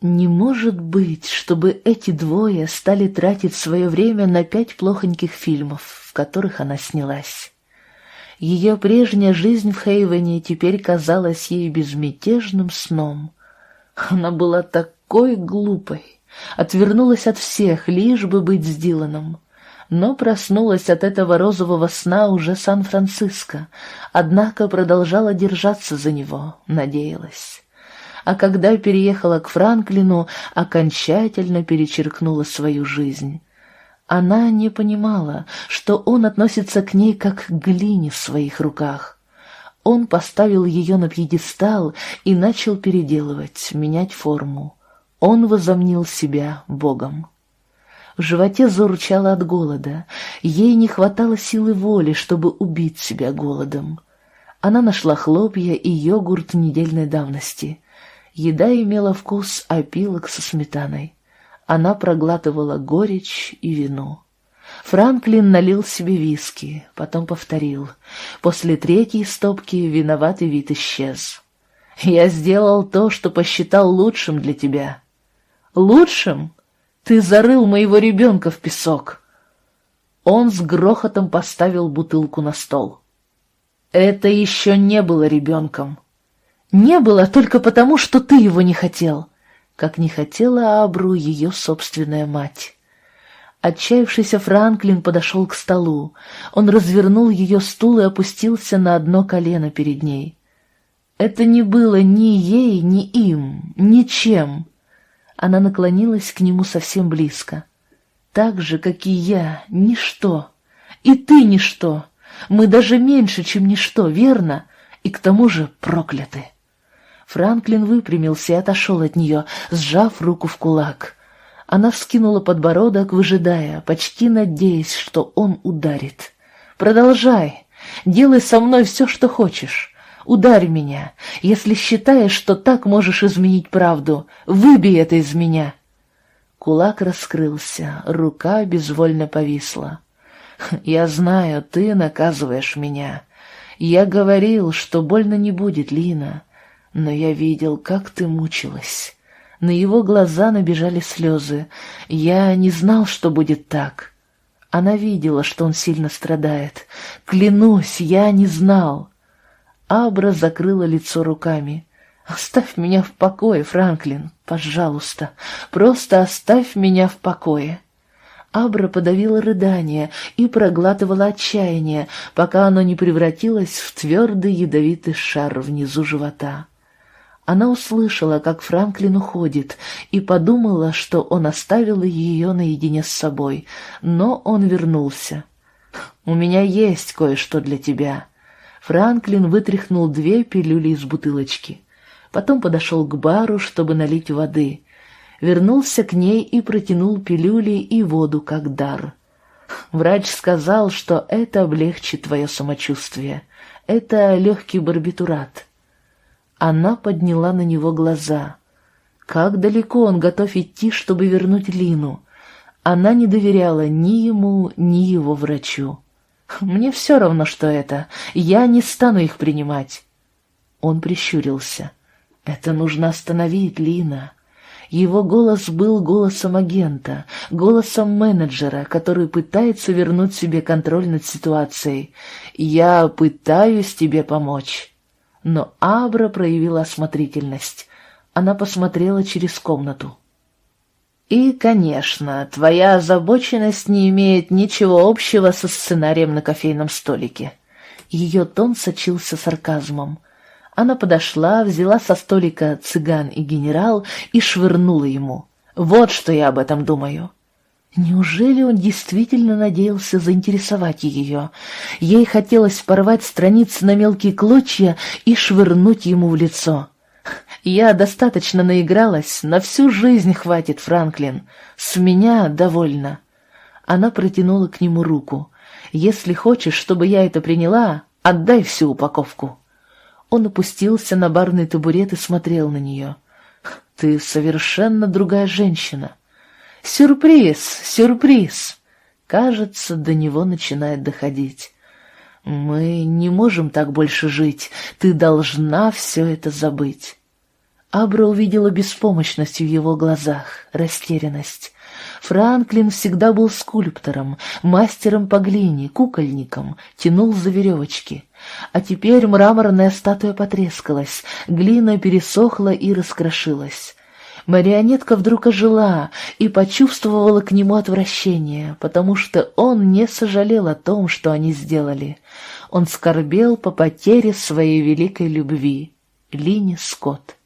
Не может быть, чтобы эти двое стали тратить свое время на пять плохоньких фильмов, в которых она снялась. Ее прежняя жизнь в Хейвене теперь казалась ей безмятежным сном. Она была такой глупой, отвернулась от всех, лишь бы быть с. Но проснулась от этого розового сна уже Сан-Франциско, однако продолжала держаться за него, надеялась. А когда переехала к Франклину, окончательно перечеркнула свою жизнь. Она не понимала, что он относится к ней как к глине в своих руках. Он поставил ее на пьедестал и начал переделывать, менять форму. Он возомнил себя Богом. В животе заручало от голода. Ей не хватало силы воли, чтобы убить себя голодом. Она нашла хлопья и йогурт недельной давности. Еда имела вкус опилок со сметаной. Она проглатывала горечь и вино. Франклин налил себе виски, потом повторил. После третьей стопки виноватый вид исчез. «Я сделал то, что посчитал лучшим для тебя». «Лучшим? Ты зарыл моего ребенка в песок». Он с грохотом поставил бутылку на стол. «Это еще не было ребенком». «Не было только потому, что ты его не хотел» как не хотела Абру ее собственная мать. Отчаявшийся Франклин подошел к столу. Он развернул ее стул и опустился на одно колено перед ней. Это не было ни ей, ни им, ничем. Она наклонилась к нему совсем близко. Так же, как и я, ничто. И ты ничто. Мы даже меньше, чем ничто, верно? И к тому же прокляты. Франклин выпрямился и отошел от нее, сжав руку в кулак. Она вскинула подбородок, выжидая, почти надеясь, что он ударит. «Продолжай. Делай со мной все, что хочешь. Ударь меня, если считаешь, что так можешь изменить правду. Выбей это из меня». Кулак раскрылся, рука безвольно повисла. «Я знаю, ты наказываешь меня. Я говорил, что больно не будет, Лина. Но я видел, как ты мучилась. На его глаза набежали слезы. Я не знал, что будет так. Она видела, что он сильно страдает. Клянусь, я не знал. Абра закрыла лицо руками. «Оставь меня в покое, Франклин, пожалуйста. Просто оставь меня в покое». Абра подавила рыдание и проглатывала отчаяние, пока оно не превратилось в твердый ядовитый шар внизу живота. Она услышала, как Франклин уходит, и подумала, что он оставил ее наедине с собой, но он вернулся. «У меня есть кое-что для тебя». Франклин вытряхнул две пилюли из бутылочки. Потом подошел к бару, чтобы налить воды. Вернулся к ней и протянул пилюли и воду как дар. Врач сказал, что это облегчит твое самочувствие. Это легкий барбитурат. Она подняла на него глаза. Как далеко он готов идти, чтобы вернуть Лину? Она не доверяла ни ему, ни его врачу. «Мне все равно, что это. Я не стану их принимать». Он прищурился. «Это нужно остановить, Лина. Его голос был голосом агента, голосом менеджера, который пытается вернуть себе контроль над ситуацией. «Я пытаюсь тебе помочь». Но Абра проявила осмотрительность. Она посмотрела через комнату. «И, конечно, твоя озабоченность не имеет ничего общего со сценарием на кофейном столике». Ее тон сочился сарказмом. Она подошла, взяла со столика цыган и генерал и швырнула ему. Вот что я об этом думаю. Неужели он действительно надеялся заинтересовать ее? Ей хотелось порвать страницы на мелкие клочья и швырнуть ему в лицо. «Я достаточно наигралась, на всю жизнь хватит, Франклин. С меня довольно». Она протянула к нему руку. «Если хочешь, чтобы я это приняла, отдай всю упаковку». Он опустился на барный табурет и смотрел на нее. «Ты совершенно другая женщина». «Сюрприз! Сюрприз!» Кажется, до него начинает доходить. «Мы не можем так больше жить. Ты должна все это забыть». Абра увидела беспомощность в его глазах, растерянность. Франклин всегда был скульптором, мастером по глине, кукольником, тянул за веревочки. А теперь мраморная статуя потрескалась, глина пересохла и раскрошилась. Марионетка вдруг ожила и почувствовала к нему отвращение, потому что он не сожалел о том, что они сделали. Он скорбел по потере своей великой любви. Лини Скотт.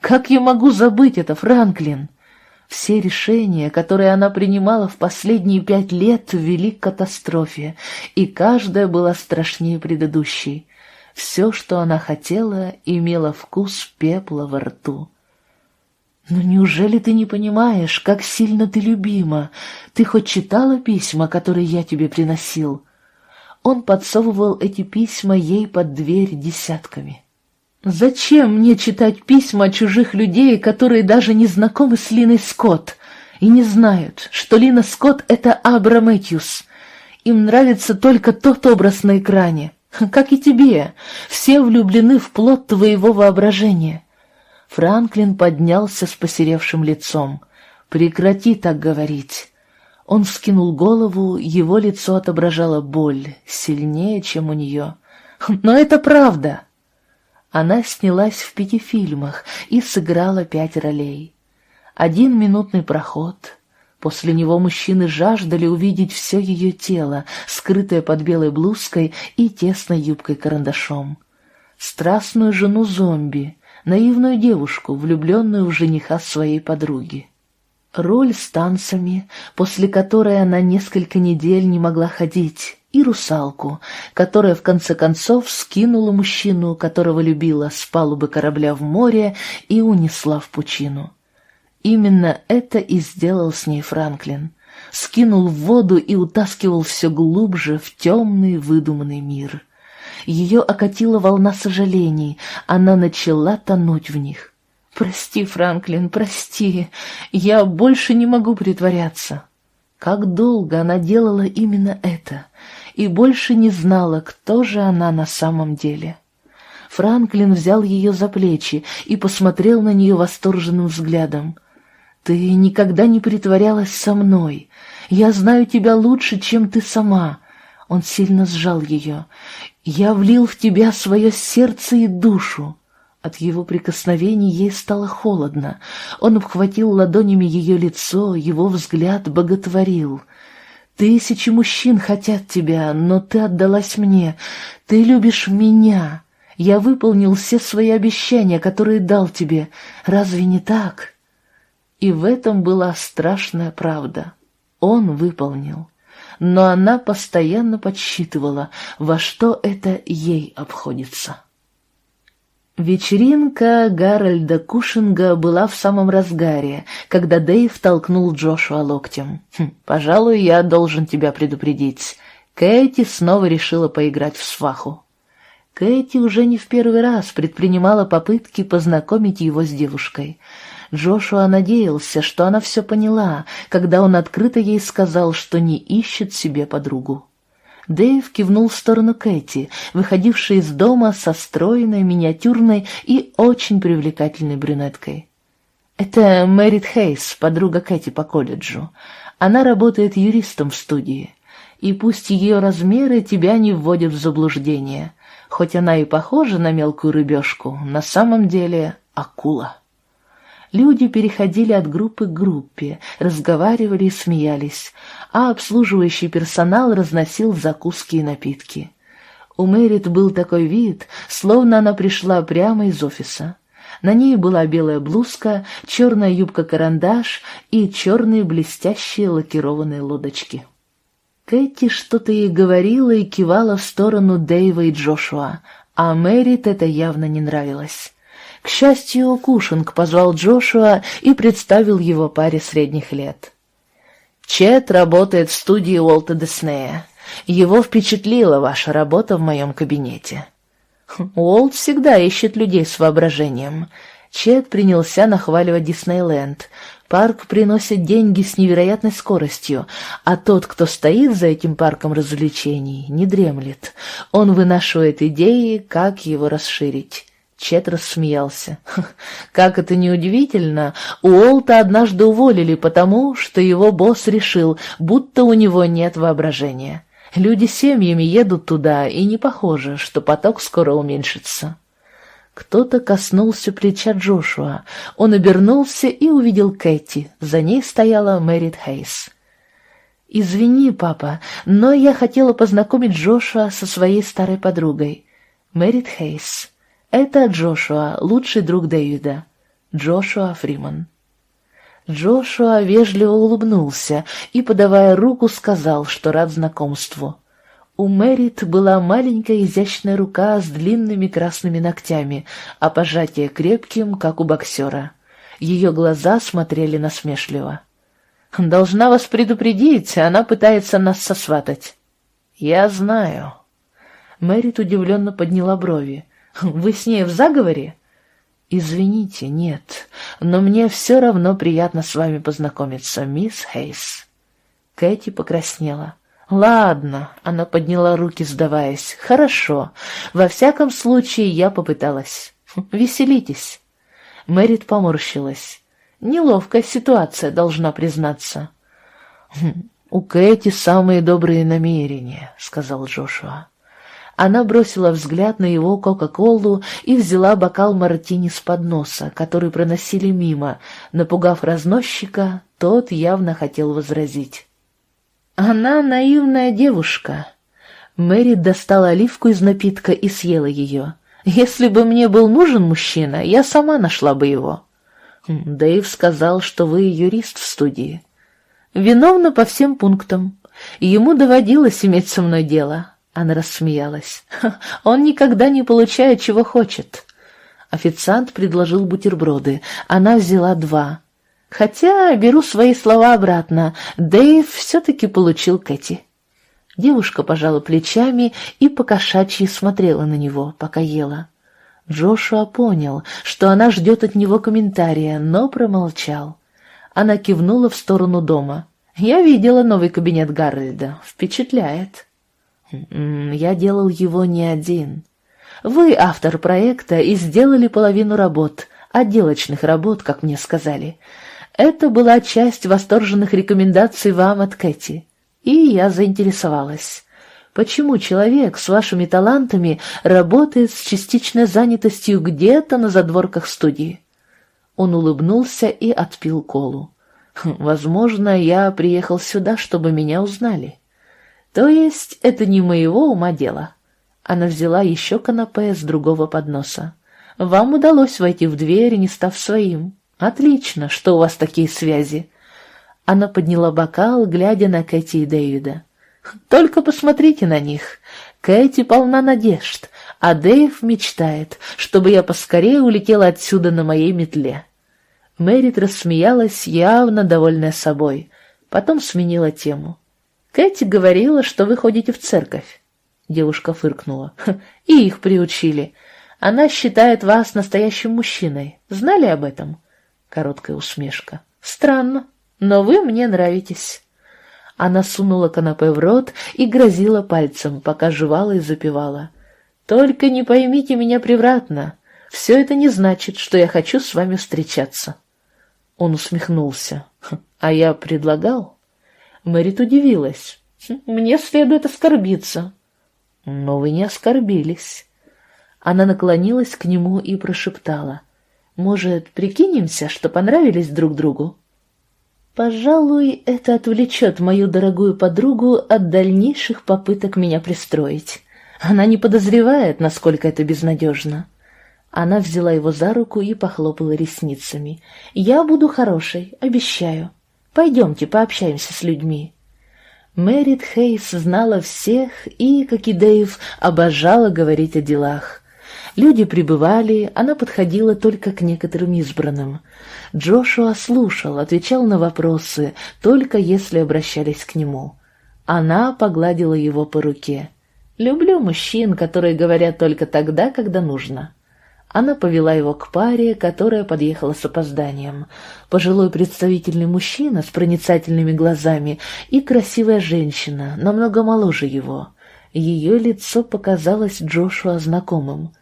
«Как я могу забыть это, Франклин?» Все решения, которые она принимала в последние пять лет, вели к катастрофе, и каждая была страшнее предыдущей. Все, что она хотела, имело вкус пепла во рту. «Но неужели ты не понимаешь, как сильно ты любима? Ты хоть читала письма, которые я тебе приносил?» Он подсовывал эти письма ей под дверь десятками. Зачем мне читать письма чужих людей, которые даже не знакомы с Линой Скотт и не знают, что Лина Скотт — это Абра Мэтьюс? Им нравится только тот образ на экране, как и тебе. Все влюблены в плод твоего воображения. Франклин поднялся с посеревшим лицом. «Прекрати так говорить». Он вскинул голову, его лицо отображало боль, сильнее, чем у нее. «Но это правда!» Она снялась в пяти фильмах и сыграла пять ролей. Один минутный проход. После него мужчины жаждали увидеть все ее тело, скрытое под белой блузкой и тесной юбкой-карандашом. Страстную жену зомби, наивную девушку, влюбленную в жениха своей подруги. Роль с танцами, после которой она несколько недель не могла ходить, и русалку, которая в конце концов скинула мужчину, которого любила, с палубы корабля в море и унесла в пучину. Именно это и сделал с ней Франклин. Скинул в воду и утаскивал все глубже в темный выдуманный мир. Ее окатила волна сожалений, она начала тонуть в них. «Прости, Франклин, прости, я больше не могу притворяться». Как долго она делала именно это — и больше не знала, кто же она на самом деле. Франклин взял ее за плечи и посмотрел на нее восторженным взглядом. «Ты никогда не притворялась со мной. Я знаю тебя лучше, чем ты сама». Он сильно сжал ее. «Я влил в тебя свое сердце и душу». От его прикосновений ей стало холодно. Он обхватил ладонями ее лицо, его взгляд боготворил — Тысячи мужчин хотят тебя, но ты отдалась мне. Ты любишь меня. Я выполнил все свои обещания, которые дал тебе. Разве не так?» И в этом была страшная правда. Он выполнил. Но она постоянно подсчитывала, во что это ей обходится. Вечеринка Гарольда Кушинга была в самом разгаре, когда Дэйв толкнул Джошуа локтем. «Хм, «Пожалуй, я должен тебя предупредить. Кэти снова решила поиграть в сваху». Кэти уже не в первый раз предпринимала попытки познакомить его с девушкой. Джошуа надеялся, что она все поняла, когда он открыто ей сказал, что не ищет себе подругу. Дэйв кивнул в сторону Кэти, выходившей из дома со стройной, миниатюрной и очень привлекательной брюнеткой. «Это Мэрит Хейс, подруга Кэти по колледжу. Она работает юристом в студии. И пусть ее размеры тебя не вводят в заблуждение, хоть она и похожа на мелкую рыбешку, на самом деле акула». Люди переходили от группы к группе, разговаривали и смеялись, а обслуживающий персонал разносил закуски и напитки. У Мэрит был такой вид, словно она пришла прямо из офиса. На ней была белая блузка, черная юбка-карандаш и черные блестящие лакированные лодочки. Кэти что-то ей говорила и кивала в сторону Дэйва и Джошуа, а Мэрит это явно не нравилось. К счастью, Кушинг позвал Джошуа и представил его паре средних лет. «Чет работает в студии Уолта Диснея. Его впечатлила ваша работа в моем кабинете». Уолт всегда ищет людей с воображением. Чет принялся нахваливать Диснейленд. Парк приносит деньги с невероятной скоростью, а тот, кто стоит за этим парком развлечений, не дремлет. Он вынашивает идеи, как его расширить. Чет рассмеялся. Как это неудивительно, Уолта однажды уволили потому, что его босс решил, будто у него нет воображения. Люди семьями едут туда, и не похоже, что поток скоро уменьшится. Кто-то коснулся плеча Джошуа. Он обернулся и увидел Кэти. За ней стояла Мэрит Хейс. «Извини, папа, но я хотела познакомить Джошуа со своей старой подругой. Мэрит Хейс». Это Джошуа, лучший друг Дэвида. Джошуа Фриман. Джошуа вежливо улыбнулся и, подавая руку, сказал, что рад знакомству. У Мэрит была маленькая изящная рука с длинными красными ногтями, а пожатие крепким, как у боксера. Ее глаза смотрели насмешливо. «Должна вас предупредить, она пытается нас сосватать». «Я знаю». Мэрит удивленно подняла брови. Вы с ней в заговоре? Извините, нет, но мне все равно приятно с вами познакомиться, мисс Хейс. Кэти покраснела. «Ладно», — она подняла руки, сдаваясь. «Хорошо. Во всяком случае, я попыталась. Веселитесь». Мэрит поморщилась. «Неловкая ситуация, должна признаться». «Хм, «У Кэти самые добрые намерения», — сказал Джошуа. Она бросила взгляд на его Кока-Колу и взяла бокал мартини с подноса, который проносили мимо. Напугав разносчика, тот явно хотел возразить. «Она наивная девушка». Мэри достала оливку из напитка и съела ее. «Если бы мне был нужен мужчина, я сама нашла бы его». Дэйв сказал, что вы юрист в студии. Виновна по всем пунктам. Ему доводилось иметь со мной дело. Она рассмеялась. «Он никогда не получает, чего хочет». Официант предложил бутерброды. Она взяла два. Хотя, беру свои слова обратно, Дэйв все-таки получил Кэти. Девушка пожала плечами и покошачьи смотрела на него, пока ела. Джошуа понял, что она ждет от него комментария, но промолчал. Она кивнула в сторону дома. «Я видела новый кабинет Гарольда. Впечатляет». Я делал его не один. Вы автор проекта и сделали половину работ, отделочных работ, как мне сказали. Это была часть восторженных рекомендаций вам от Кэти. И я заинтересовалась. Почему человек с вашими талантами работает с частичной занятостью где-то на задворках студии? Он улыбнулся и отпил колу. Возможно, я приехал сюда, чтобы меня узнали. То есть это не моего ума дело. Она взяла еще канапе с другого подноса. «Вам удалось войти в дверь, не став своим. Отлично, что у вас такие связи». Она подняла бокал, глядя на Кэти и Дэвида. «Только посмотрите на них. Кэти полна надежд, а Дэйв мечтает, чтобы я поскорее улетела отсюда на моей метле». Мэрит рассмеялась, явно довольная собой. Потом сменила тему. «Кэти говорила, что вы ходите в церковь». Девушка фыркнула. «И их приучили. Она считает вас настоящим мужчиной. Знали об этом?» Короткая усмешка. «Странно, но вы мне нравитесь». Она сунула канапе в рот и грозила пальцем, пока жевала и запивала. «Только не поймите меня превратно. Все это не значит, что я хочу с вами встречаться». Он усмехнулся. «А я предлагал?» Мэрит удивилась. «Мне следует оскорбиться». «Но вы не оскорбились». Она наклонилась к нему и прошептала. «Может, прикинемся, что понравились друг другу?» «Пожалуй, это отвлечет мою дорогую подругу от дальнейших попыток меня пристроить. Она не подозревает, насколько это безнадежно». Она взяла его за руку и похлопала ресницами. «Я буду хорошей, обещаю. Пойдемте пообщаемся с людьми». Мэрит Хейс знала всех и, как и Дэйв, обожала говорить о делах. Люди прибывали, она подходила только к некоторым избранным. Джошуа слушал, отвечал на вопросы, только если обращались к нему. Она погладила его по руке. «Люблю мужчин, которые говорят только тогда, когда нужно». Она повела его к паре, которая подъехала с опозданием. Пожилой представительный мужчина с проницательными глазами и красивая женщина, намного моложе его. Ее лицо показалось Джошуа знакомым.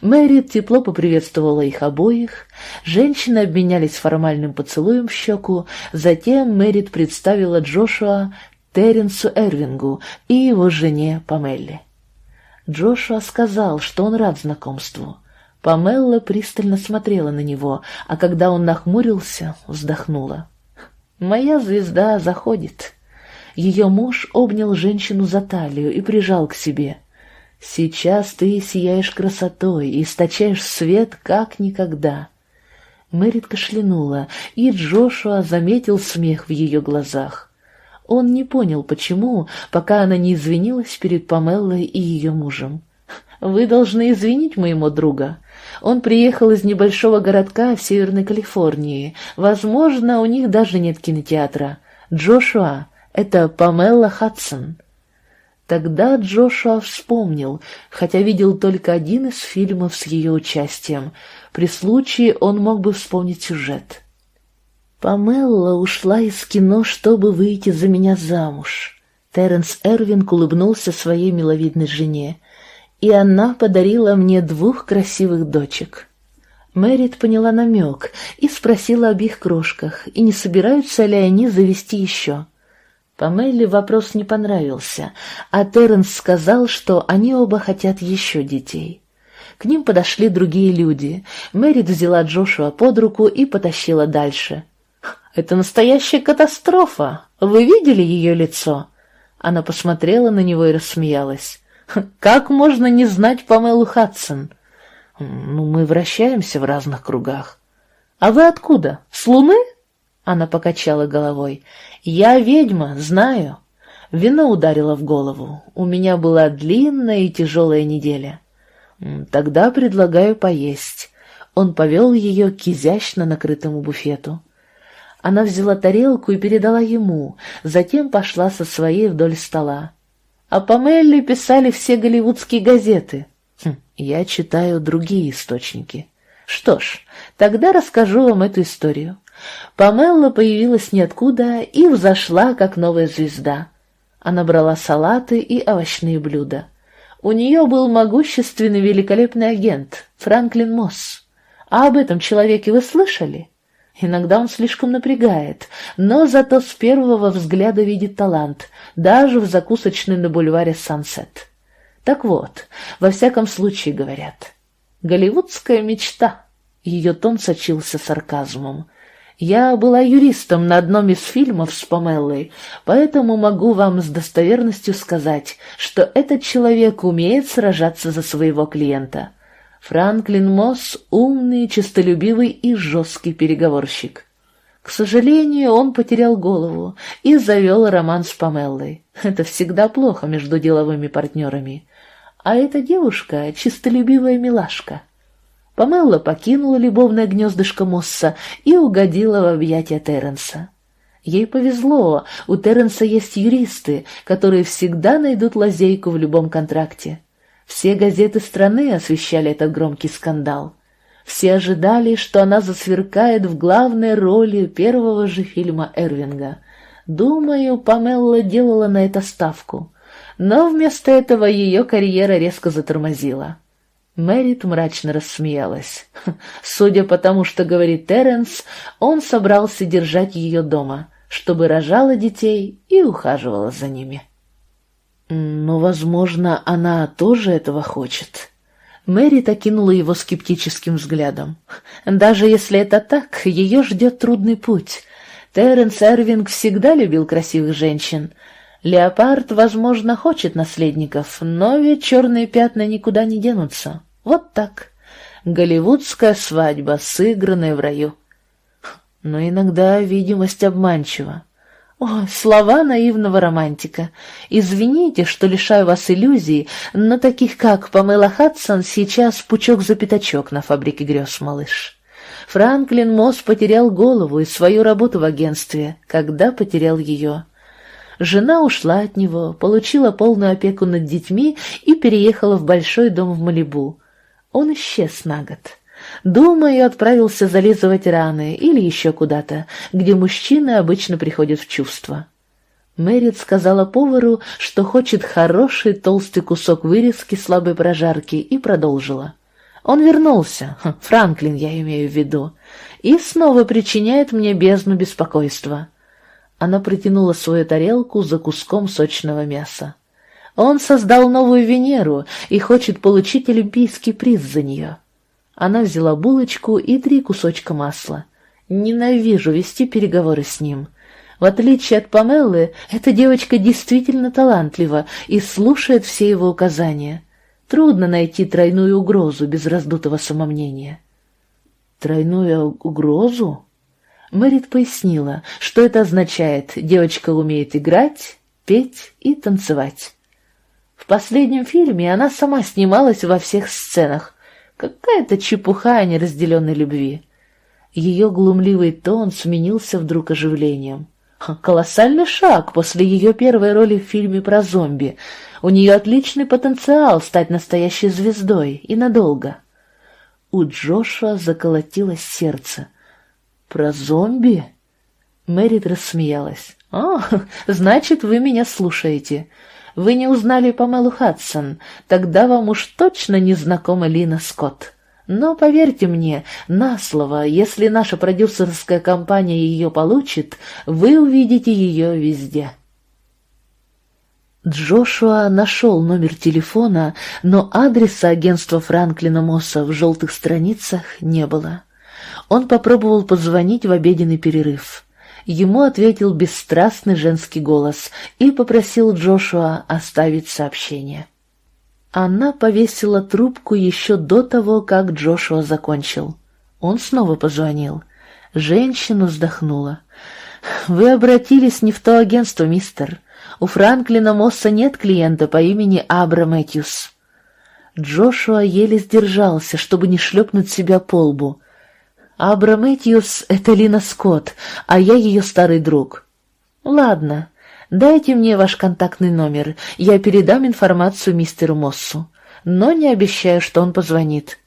Мэри тепло поприветствовала их обоих, женщины обменялись формальным поцелуем в щеку, затем Мэрит представила Джошуа Теренсу Эрвингу и его жене Памелли. Джошуа сказал, что он рад знакомству. Памелла пристально смотрела на него, а когда он нахмурился, вздохнула. «Моя звезда заходит». Ее муж обнял женщину за талию и прижал к себе. «Сейчас ты сияешь красотой и источаешь свет, как никогда». Мэрит кашлянула, и Джошуа заметил смех в ее глазах. Он не понял, почему, пока она не извинилась перед Памеллой и ее мужем. «Вы должны извинить моего друга. Он приехал из небольшого городка в Северной Калифорнии. Возможно, у них даже нет кинотеатра. Джошуа — это Памела Хадсон». Тогда Джошуа вспомнил, хотя видел только один из фильмов с ее участием. При случае он мог бы вспомнить сюжет. «Памелла ушла из кино, чтобы выйти за меня замуж». Терренс Эрвин улыбнулся своей миловидной жене и она подарила мне двух красивых дочек. Мэрит поняла намек и спросила об их крошках, и не собираются ли они завести еще. Памелли вопрос не понравился, а Терренс сказал, что они оба хотят еще детей. К ним подошли другие люди. Мэрит взяла Джошуа под руку и потащила дальше. «Это настоящая катастрофа! Вы видели ее лицо?» Она посмотрела на него и рассмеялась. Как можно не знать Памелу Хадсон? Ну, мы вращаемся в разных кругах. А вы откуда? С Луны? Она покачала головой. Я ведьма, знаю. Вино ударило в голову. У меня была длинная и тяжелая неделя. Тогда предлагаю поесть. Он повел ее к изящно накрытому буфету. Она взяла тарелку и передала ему, затем пошла со своей вдоль стола. О Памелле писали все голливудские газеты. Хм, я читаю другие источники. Что ж, тогда расскажу вам эту историю. Памелла появилась ниоткуда и взошла, как новая звезда. Она брала салаты и овощные блюда. У нее был могущественный великолепный агент, Франклин Мосс. А об этом человеке вы слышали? Иногда он слишком напрягает, но зато с первого взгляда видит талант, даже в закусочной на бульваре Сансет. Так вот, во всяком случае говорят. Голливудская мечта. Ее тон сочился сарказмом. Я была юристом на одном из фильмов с Памеллой, поэтому могу вам с достоверностью сказать, что этот человек умеет сражаться за своего клиента. Франклин Мосс — умный, честолюбивый и жесткий переговорщик. К сожалению, он потерял голову и завел роман с Памеллой. Это всегда плохо между деловыми партнерами. А эта девушка — чистолюбивая милашка. Памелла покинула любовное гнездышко Мосса и угодила в объятия Терренса. Ей повезло, у Терренса есть юристы, которые всегда найдут лазейку в любом контракте. Все газеты страны освещали этот громкий скандал. Все ожидали, что она засверкает в главной роли первого же фильма Эрвинга. Думаю, Памелла делала на это ставку. Но вместо этого ее карьера резко затормозила. Мэрит мрачно рассмеялась. Судя по тому, что говорит Терренс, он собрался держать ее дома, чтобы рожала детей и ухаживала за ними. Но, возможно, она тоже этого хочет. Мэри окинула его скептическим взглядом. Даже если это так, ее ждет трудный путь. Терренс Эрвинг всегда любил красивых женщин. Леопард, возможно, хочет наследников, но ведь черные пятна никуда не денутся. Вот так. Голливудская свадьба, сыгранная в раю. Но иногда видимость обманчива. О, слова наивного романтика. Извините, что лишаю вас иллюзий, но таких, как Памела Хадсон, сейчас пучок за пятачок на фабрике грез, малыш. Франклин Мосс потерял голову и свою работу в агентстве, когда потерял ее. Жена ушла от него, получила полную опеку над детьми и переехала в большой дом в Малибу. Он исчез на год. Думаю, отправился зализывать раны или еще куда-то, где мужчины обычно приходят в чувство. Мэрит сказала повару, что хочет хороший толстый кусок вырезки слабой прожарки, и продолжила. Он вернулся, Франклин я имею в виду, и снова причиняет мне бездну беспокойства. Она протянула свою тарелку за куском сочного мяса. Он создал новую Венеру и хочет получить олимпийский приз за нее. Она взяла булочку и три кусочка масла. Ненавижу вести переговоры с ним. В отличие от Памеллы, эта девочка действительно талантлива и слушает все его указания. Трудно найти тройную угрозу без раздутого самомнения. «Тройную угрозу?» Мэрит пояснила, что это означает «девочка умеет играть, петь и танцевать». В последнем фильме она сама снималась во всех сценах. Какая-то чепуха о неразделенной любви. Ее глумливый тон сменился вдруг оживлением. Колоссальный шаг после ее первой роли в фильме про зомби. У нее отличный потенциал стать настоящей звездой и надолго. У Джошуа заколотилось сердце. «Про зомби?» Мэрит рассмеялась. «О, значит, вы меня слушаете. Вы не узнали Памелу Хадсон, тогда вам уж точно не знакома Лина Скотт. Но поверьте мне, на слово, если наша продюсерская компания ее получит, вы увидите ее везде. Джошуа нашел номер телефона, но адреса агентства Франклина Мосса в желтых страницах не было. Он попробовал позвонить в обеденный перерыв. Ему ответил бесстрастный женский голос и попросил Джошуа оставить сообщение. Она повесила трубку еще до того, как Джошуа закончил. Он снова позвонил. Женщина вздохнула. «Вы обратились не в то агентство, мистер. У Франклина Мосса нет клиента по имени Абра Мэтьюс». Джошуа еле сдержался, чтобы не шлепнуть себя по лбу. Абра Мэтьюс — это Лина Скотт, а я ее старый друг. Ладно, дайте мне ваш контактный номер, я передам информацию мистеру Моссу, но не обещаю, что он позвонит.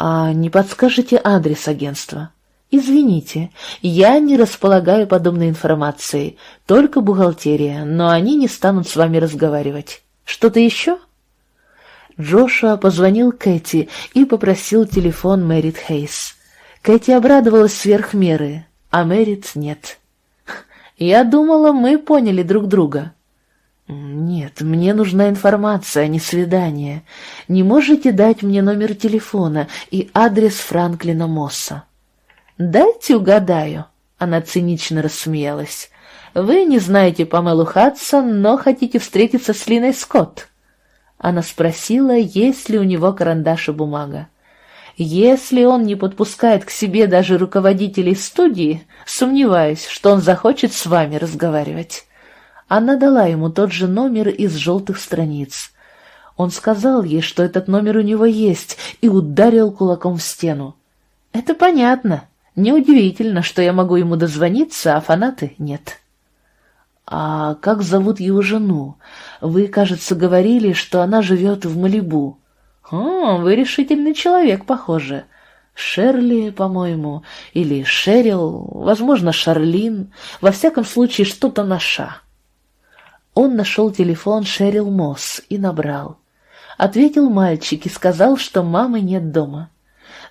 А не подскажете адрес агентства? Извините, я не располагаю подобной информацией, только бухгалтерия, но они не станут с вами разговаривать. Что-то еще? Джошуа позвонил Кэти и попросил телефон Мэрит Хейс. Кэти обрадовалась сверх меры, а Мэрит нет. «Я думала, мы поняли друг друга». «Нет, мне нужна информация, а не свидание. Не можете дать мне номер телефона и адрес Франклина Мосса?» «Дайте угадаю», — она цинично рассмеялась. «Вы не знаете Памелу Хадсон, но хотите встретиться с Линой Скотт». Она спросила, есть ли у него карандаш и бумага. Если он не подпускает к себе даже руководителей студии, сомневаюсь, что он захочет с вами разговаривать. Она дала ему тот же номер из желтых страниц. Он сказал ей, что этот номер у него есть, и ударил кулаком в стену. Это понятно. Неудивительно, что я могу ему дозвониться, а фанаты нет. А как зовут его жену? Вы, кажется, говорили, что она живет в Малибу. О, вы решительный человек, похоже. Шерли, по-моему, или Шерил, возможно, Шарлин, во всяком случае, что-то на «ша». Он нашел телефон Шерил Мосс и набрал. Ответил мальчик и сказал, что мамы нет дома.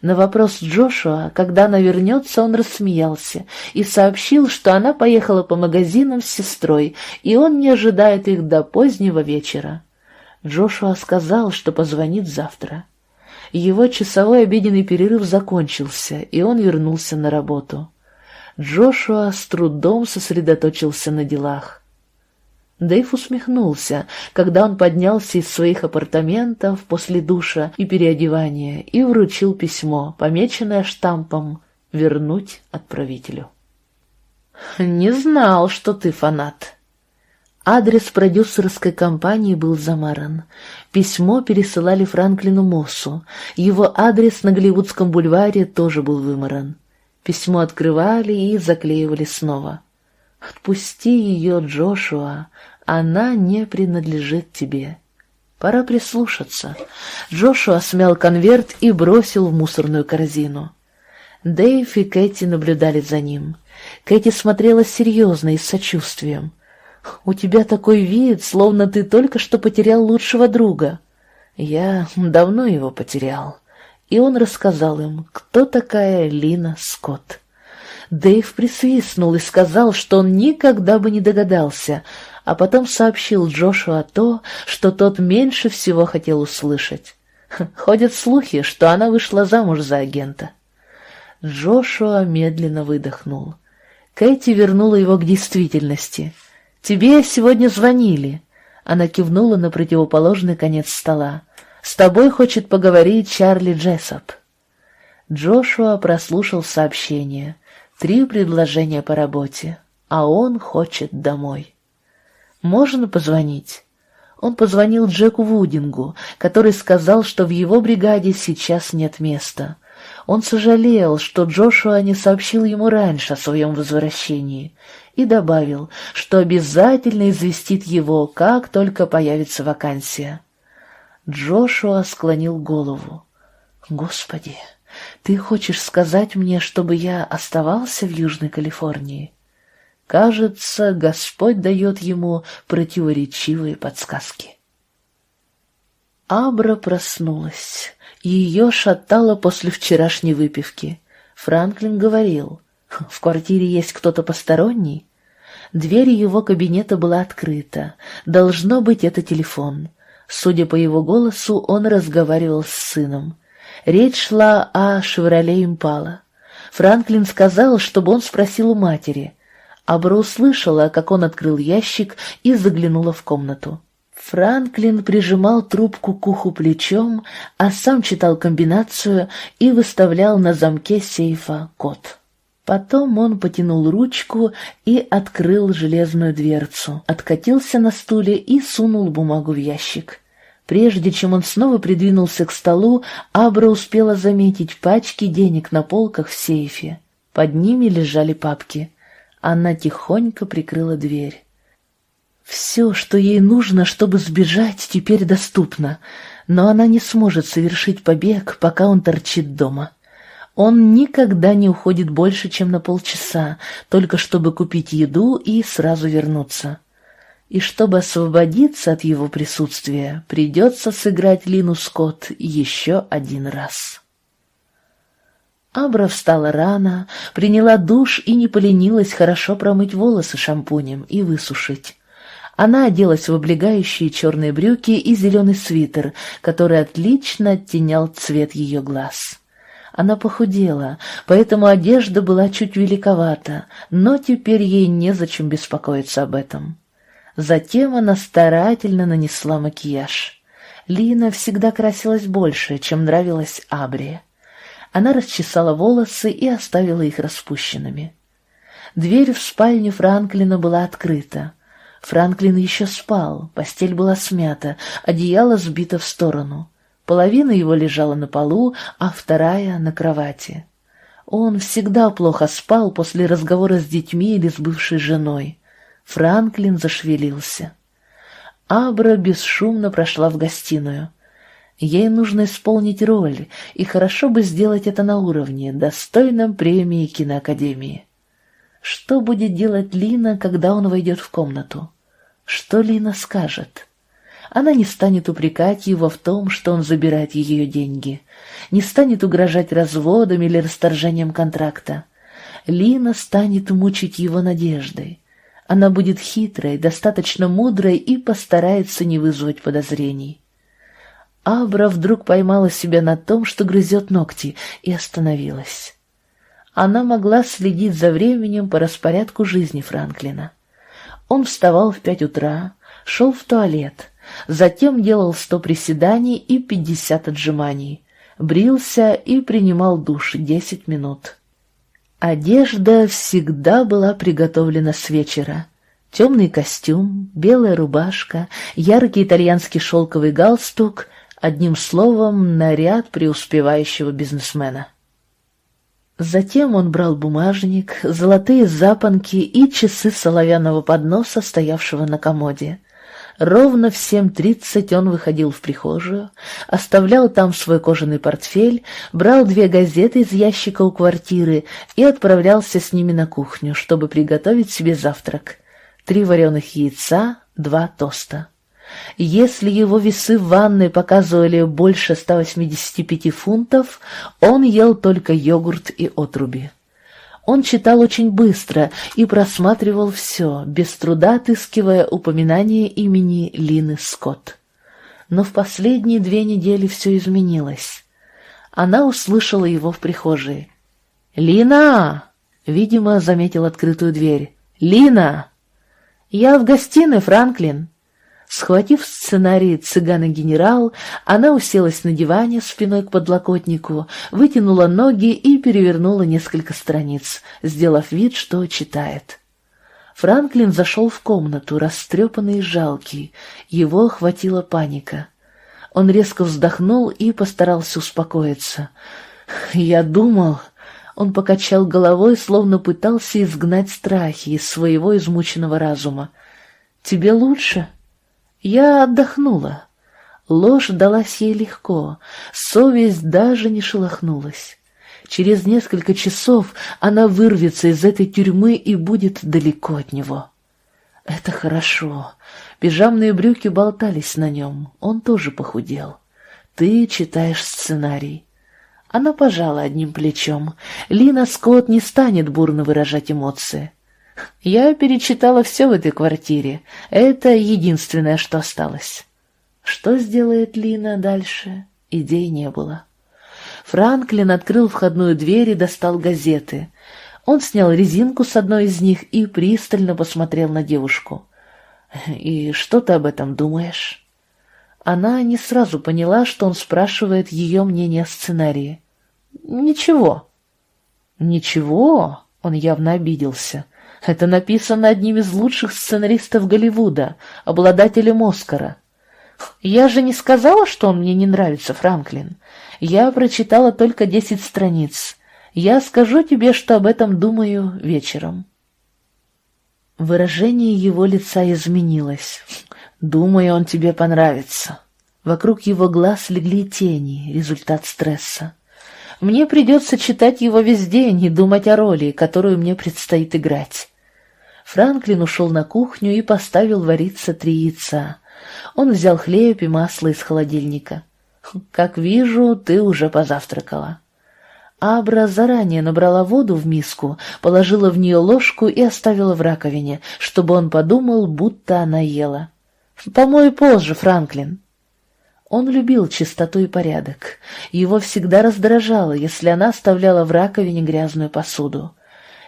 На вопрос Джошуа, когда она вернется, он рассмеялся и сообщил, что она поехала по магазинам с сестрой, и он не ожидает их до позднего вечера. Джошуа сказал, что позвонит завтра. Его часовой обеденный перерыв закончился, и он вернулся на работу. Джошуа с трудом сосредоточился на делах. Дэйв усмехнулся, когда он поднялся из своих апартаментов после душа и переодевания и вручил письмо, помеченное штампом «Вернуть отправителю». «Не знал, что ты фанат». Адрес продюсерской компании был замаран. Письмо пересылали Франклину Моссу. Его адрес на Голливудском бульваре тоже был вымаран. Письмо открывали и заклеивали снова. «Отпусти ее, Джошуа, она не принадлежит тебе». Пора прислушаться. Джошуа смял конверт и бросил в мусорную корзину. Дэйв и Кэти наблюдали за ним. Кэти смотрела серьезно и с сочувствием. «У тебя такой вид, словно ты только что потерял лучшего друга». «Я давно его потерял». И он рассказал им, кто такая Лина Скотт. Дэйв присвистнул и сказал, что он никогда бы не догадался, а потом сообщил Джошуа то, что тот меньше всего хотел услышать. Ходят слухи, что она вышла замуж за агента. Джошуа медленно выдохнул. Кэти вернула его к действительности. «Тебе сегодня звонили». Она кивнула на противоположный конец стола. «С тобой хочет поговорить Чарли Джессоп». Джошуа прослушал сообщение. Три предложения по работе, а он хочет домой. Можно позвонить? Он позвонил Джеку Вудингу, который сказал, что в его бригаде сейчас нет места. Он сожалел, что Джошуа не сообщил ему раньше о своем возвращении, и добавил, что обязательно известит его, как только появится вакансия. Джошуа склонил голову. «Господи!» Ты хочешь сказать мне, чтобы я оставался в Южной Калифорнии? Кажется, Господь дает ему противоречивые подсказки. Абра проснулась. Ее шатало после вчерашней выпивки. Франклин говорил, в квартире есть кто-то посторонний. Дверь его кабинета была открыта. Должно быть, это телефон. Судя по его голосу, он разговаривал с сыном. Речь шла о «Шевроле Импала». Франклин сказал, чтобы он спросил у матери. Абра услышала, как он открыл ящик и заглянула в комнату. Франклин прижимал трубку к уху плечом, а сам читал комбинацию и выставлял на замке сейфа код. Потом он потянул ручку и открыл железную дверцу, откатился на стуле и сунул бумагу в ящик. Прежде чем он снова придвинулся к столу, Абра успела заметить пачки денег на полках в сейфе. Под ними лежали папки. Она тихонько прикрыла дверь. Все, что ей нужно, чтобы сбежать, теперь доступно, но она не сможет совершить побег, пока он торчит дома. Он никогда не уходит больше, чем на полчаса, только чтобы купить еду и сразу вернуться и чтобы освободиться от его присутствия, придется сыграть Лину Скотт еще один раз. Абра встала рано, приняла душ и не поленилась хорошо промыть волосы шампунем и высушить. Она оделась в облегающие черные брюки и зеленый свитер, который отлично оттенял цвет ее глаз. Она похудела, поэтому одежда была чуть великовата, но теперь ей незачем беспокоиться об этом. Затем она старательно нанесла макияж. Лина всегда красилась больше, чем нравилась Абри. Она расчесала волосы и оставила их распущенными. Дверь в спальню Франклина была открыта. Франклин еще спал, постель была смята, одеяло сбито в сторону. Половина его лежала на полу, а вторая — на кровати. Он всегда плохо спал после разговора с детьми или с бывшей женой. Франклин зашевелился. Абра бесшумно прошла в гостиную. Ей нужно исполнить роль, и хорошо бы сделать это на уровне, достойном премии киноакадемии. Что будет делать Лина, когда он войдет в комнату? Что Лина скажет? Она не станет упрекать его в том, что он забирает ее деньги, не станет угрожать разводом или расторжением контракта. Лина станет мучить его надеждой. Она будет хитрой, достаточно мудрой и постарается не вызвать подозрений. Абра вдруг поймала себя на том, что грызет ногти, и остановилась. Она могла следить за временем по распорядку жизни Франклина. Он вставал в пять утра, шел в туалет, затем делал сто приседаний и пятьдесят отжиманий, брился и принимал душ десять минут. Одежда всегда была приготовлена с вечера. Темный костюм, белая рубашка, яркий итальянский шелковый галстук — Одним словом, наряд преуспевающего бизнесмена. Затем он брал бумажник, золотые запонки и часы соловянного подноса, стоявшего на комоде. Ровно в семь тридцать он выходил в прихожую, оставлял там свой кожаный портфель, брал две газеты из ящика у квартиры и отправлялся с ними на кухню, чтобы приготовить себе завтрак. Три вареных яйца, два тоста. Если его весы в ванной показывали больше 185 фунтов, он ел только йогурт и отруби. Он читал очень быстро и просматривал все, без труда отыскивая упоминание имени Лины Скотт. Но в последние две недели все изменилось. Она услышала его в прихожей. «Лина!» — видимо, заметил открытую дверь. «Лина!» «Я в гостиной, Франклин!» Схватив сценарий «Цыган и генерал», она уселась на диване спиной к подлокотнику, вытянула ноги и перевернула несколько страниц, сделав вид, что читает. Франклин зашел в комнату, растрепанный и жалкий. Его охватила паника. Он резко вздохнул и постарался успокоиться. «Я думал...» Он покачал головой, словно пытался изгнать страхи из своего измученного разума. «Тебе лучше?» Я отдохнула. Ложь далась ей легко, совесть даже не шелохнулась. Через несколько часов она вырвется из этой тюрьмы и будет далеко от него. Это хорошо. Пижамные брюки болтались на нем, он тоже похудел. Ты читаешь сценарий. Она пожала одним плечом. Лина Скотт не станет бурно выражать эмоции. Я перечитала все в этой квартире. Это единственное, что осталось. Что сделает Лина дальше? Идей не было. Франклин открыл входную дверь и достал газеты. Он снял резинку с одной из них и пристально посмотрел на девушку. «И что ты об этом думаешь?» Она не сразу поняла, что он спрашивает ее мнение о сценарии. «Ничего». «Ничего?» — он явно обиделся. Это написано одним из лучших сценаристов Голливуда, обладателем Оскара. Я же не сказала, что он мне не нравится, Франклин. Я прочитала только десять страниц. Я скажу тебе, что об этом думаю вечером. Выражение его лица изменилось. Думаю, он тебе понравится. Вокруг его глаз легли тени, результат стресса. Мне придется читать его весь день и думать о роли, которую мне предстоит играть. Франклин ушел на кухню и поставил вариться три яйца. Он взял хлеб и масло из холодильника. «Как вижу, ты уже позавтракала». Абра заранее набрала воду в миску, положила в нее ложку и оставила в раковине, чтобы он подумал, будто она ела. «Помой позже, Франклин». Он любил чистоту и порядок. Его всегда раздражало, если она оставляла в раковине грязную посуду.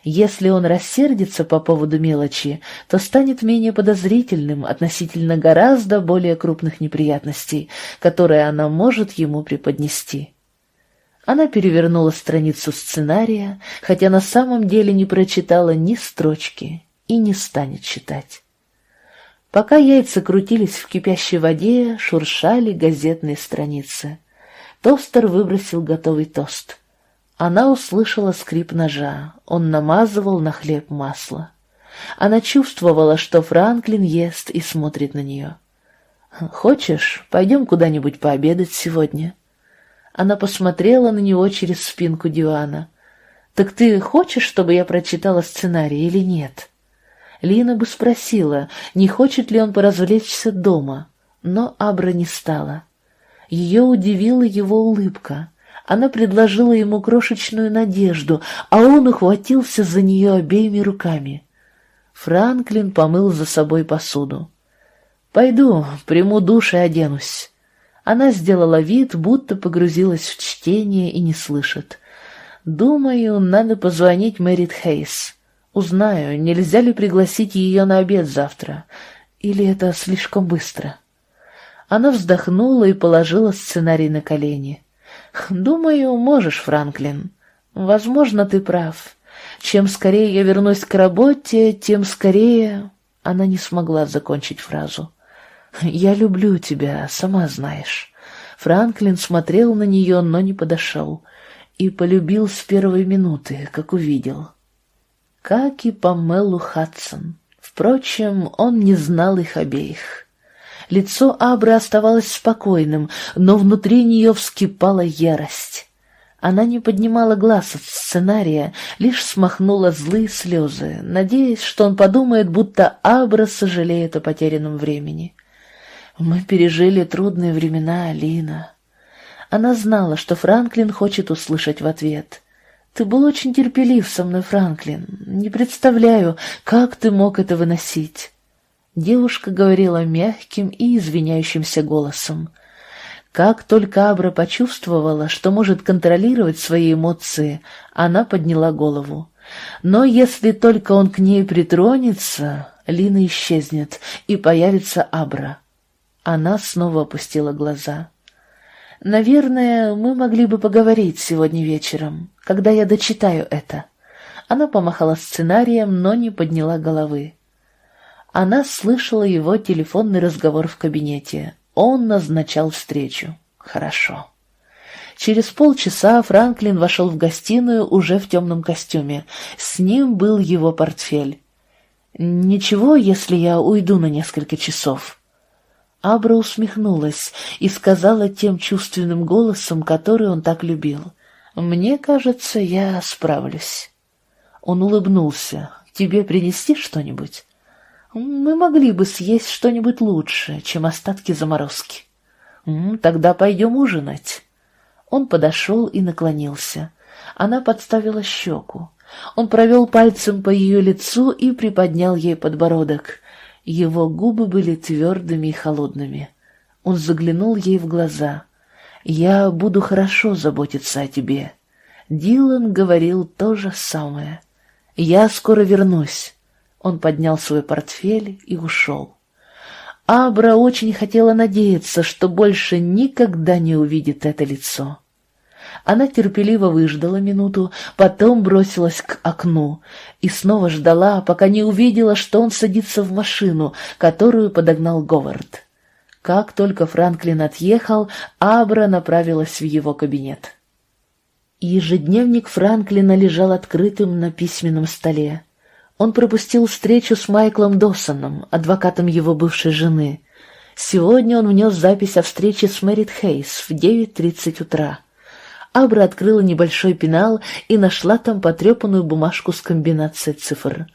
Если он рассердится по поводу мелочи, то станет менее подозрительным относительно гораздо более крупных неприятностей, которые она может ему преподнести. Она перевернула страницу сценария, хотя на самом деле не прочитала ни строчки и не станет читать. Пока яйца крутились в кипящей воде, шуршали газетные страницы. Тостер выбросил готовый тост. Она услышала скрип ножа, он намазывал на хлеб масло. Она чувствовала, что Франклин ест и смотрит на нее. «Хочешь, пойдем куда-нибудь пообедать сегодня?» Она посмотрела на него через спинку дивана. «Так ты хочешь, чтобы я прочитала сценарий или нет?» Лина бы спросила, не хочет ли он поразвлечься дома, но Абра не стала. Ее удивила его улыбка. Она предложила ему крошечную надежду, а он ухватился за нее обеими руками. Франклин помыл за собой посуду. «Пойду, приму душ и оденусь». Она сделала вид, будто погрузилась в чтение и не слышит. «Думаю, надо позвонить Мэрит Хейс». Узнаю, нельзя ли пригласить ее на обед завтра. Или это слишком быстро? Она вздохнула и положила сценарий на колени. «Думаю, можешь, Франклин. Возможно, ты прав. Чем скорее я вернусь к работе, тем скорее...» Она не смогла закончить фразу. «Я люблю тебя, сама знаешь». Франклин смотрел на нее, но не подошел. И полюбил с первой минуты, как увидел как и Памелу Хадсон. Впрочем, он не знал их обеих. Лицо Абры оставалось спокойным, но внутри нее вскипала ярость. Она не поднимала глаз от сценария, лишь смахнула злые слезы, надеясь, что он подумает, будто Абра сожалеет о потерянном времени. «Мы пережили трудные времена, Алина». Она знала, что Франклин хочет услышать в ответ. Ты был очень терпелив со мной, Франклин. Не представляю, как ты мог это выносить. Девушка говорила мягким и извиняющимся голосом. Как только Абра почувствовала, что может контролировать свои эмоции, она подняла голову. Но если только он к ней притронется, Лина исчезнет, и появится Абра. Она снова опустила глаза. «Наверное, мы могли бы поговорить сегодня вечером, когда я дочитаю это». Она помахала сценарием, но не подняла головы. Она слышала его телефонный разговор в кабинете. Он назначал встречу. Хорошо. Через полчаса Франклин вошел в гостиную уже в темном костюме. С ним был его портфель. «Ничего, если я уйду на несколько часов?» Абра усмехнулась и сказала тем чувственным голосом, который он так любил. «Мне кажется, я справлюсь». Он улыбнулся. «Тебе принести что-нибудь?» «Мы могли бы съесть что-нибудь лучше, чем остатки заморозки». «Тогда пойдем ужинать». Он подошел и наклонился. Она подставила щеку. Он провел пальцем по ее лицу и приподнял ей подбородок. Его губы были твердыми и холодными. Он заглянул ей в глаза. «Я буду хорошо заботиться о тебе». Дилан говорил то же самое. «Я скоро вернусь». Он поднял свой портфель и ушел. Абра очень хотела надеяться, что больше никогда не увидит это лицо. Она терпеливо выждала минуту, потом бросилась к окну и снова ждала, пока не увидела, что он садится в машину, которую подогнал Говард. Как только Франклин отъехал, Абра направилась в его кабинет. Ежедневник Франклина лежал открытым на письменном столе. Он пропустил встречу с Майклом Доссоном, адвокатом его бывшей жены. Сегодня он внес запись о встрече с Мэрит Хейс в 9.30 утра. Абра открыла небольшой пенал и нашла там потрепанную бумажку с комбинацией цифр.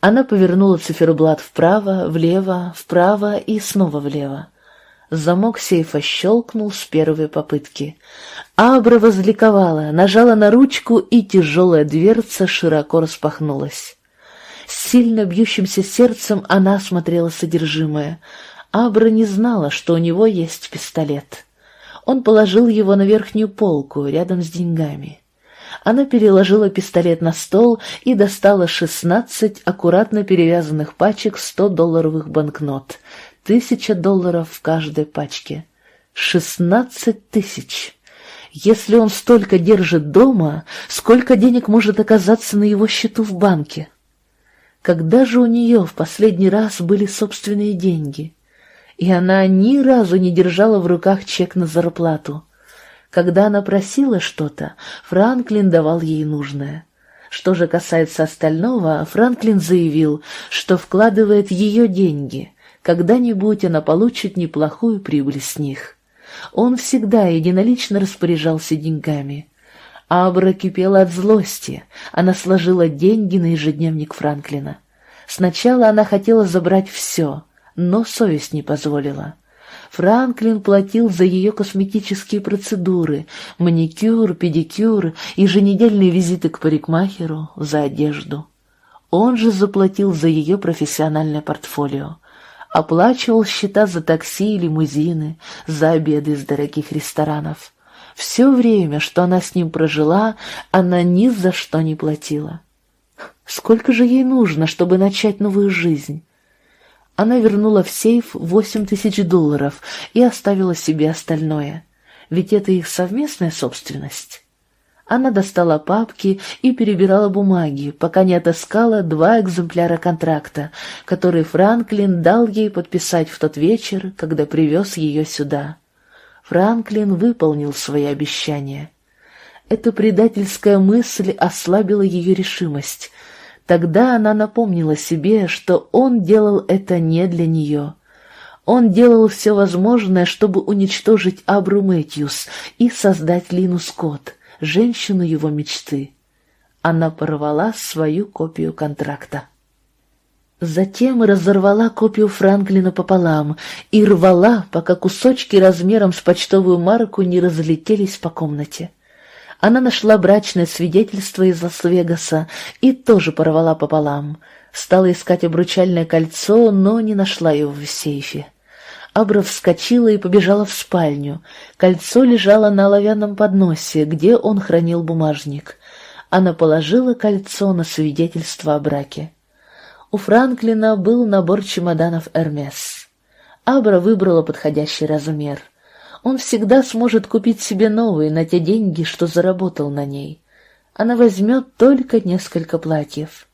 Она повернула циферблат вправо, влево, вправо и снова влево. Замок сейфа щелкнул с первой попытки. Абра возликовала, нажала на ручку, и тяжелая дверца широко распахнулась. С сильно бьющимся сердцем она осмотрела содержимое. Абра не знала, что у него есть пистолет. Он положил его на верхнюю полку, рядом с деньгами. Она переложила пистолет на стол и достала шестнадцать аккуратно перевязанных пачек сто-долларовых банкнот, тысяча долларов в каждой пачке. Шестнадцать тысяч! Если он столько держит дома, сколько денег может оказаться на его счету в банке? Когда же у нее в последний раз были собственные деньги? И она ни разу не держала в руках чек на зарплату. Когда она просила что-то, Франклин давал ей нужное. Что же касается остального, Франклин заявил, что вкладывает ее деньги. Когда-нибудь она получит неплохую прибыль с них. Он всегда единолично распоряжался деньгами. Абра кипела от злости. Она сложила деньги на ежедневник Франклина. Сначала она хотела забрать все, но совесть не позволила. Франклин платил за ее косметические процедуры, маникюр, педикюр, еженедельные визиты к парикмахеру, за одежду. Он же заплатил за ее профессиональное портфолио. Оплачивал счета за такси и лимузины, за обеды из дорогих ресторанов. Все время, что она с ним прожила, она ни за что не платила. Сколько же ей нужно, чтобы начать новую жизнь? Она вернула в сейф восемь тысяч долларов и оставила себе остальное, ведь это их совместная собственность. Она достала папки и перебирала бумаги, пока не отыскала два экземпляра контракта, которые Франклин дал ей подписать в тот вечер, когда привез ее сюда. Франклин выполнил свои обещания. Эта предательская мысль ослабила ее решимость — Тогда она напомнила себе, что он делал это не для нее. Он делал все возможное, чтобы уничтожить Абру Мэтьюс и создать Лину Скотт, женщину его мечты. Она порвала свою копию контракта. Затем разорвала копию Франклина пополам и рвала, пока кусочки размером с почтовую марку не разлетелись по комнате. Она нашла брачное свидетельство из Лас-Вегаса и тоже порвала пополам. Стала искать обручальное кольцо, но не нашла его в сейфе. Абра вскочила и побежала в спальню. Кольцо лежало на оловянном подносе, где он хранил бумажник. Она положила кольцо на свидетельство о браке. У Франклина был набор чемоданов «Эрмес». Абра выбрала подходящий размер — он всегда сможет купить себе новые на те деньги, что заработал на ней. Она возьмет только несколько платьев.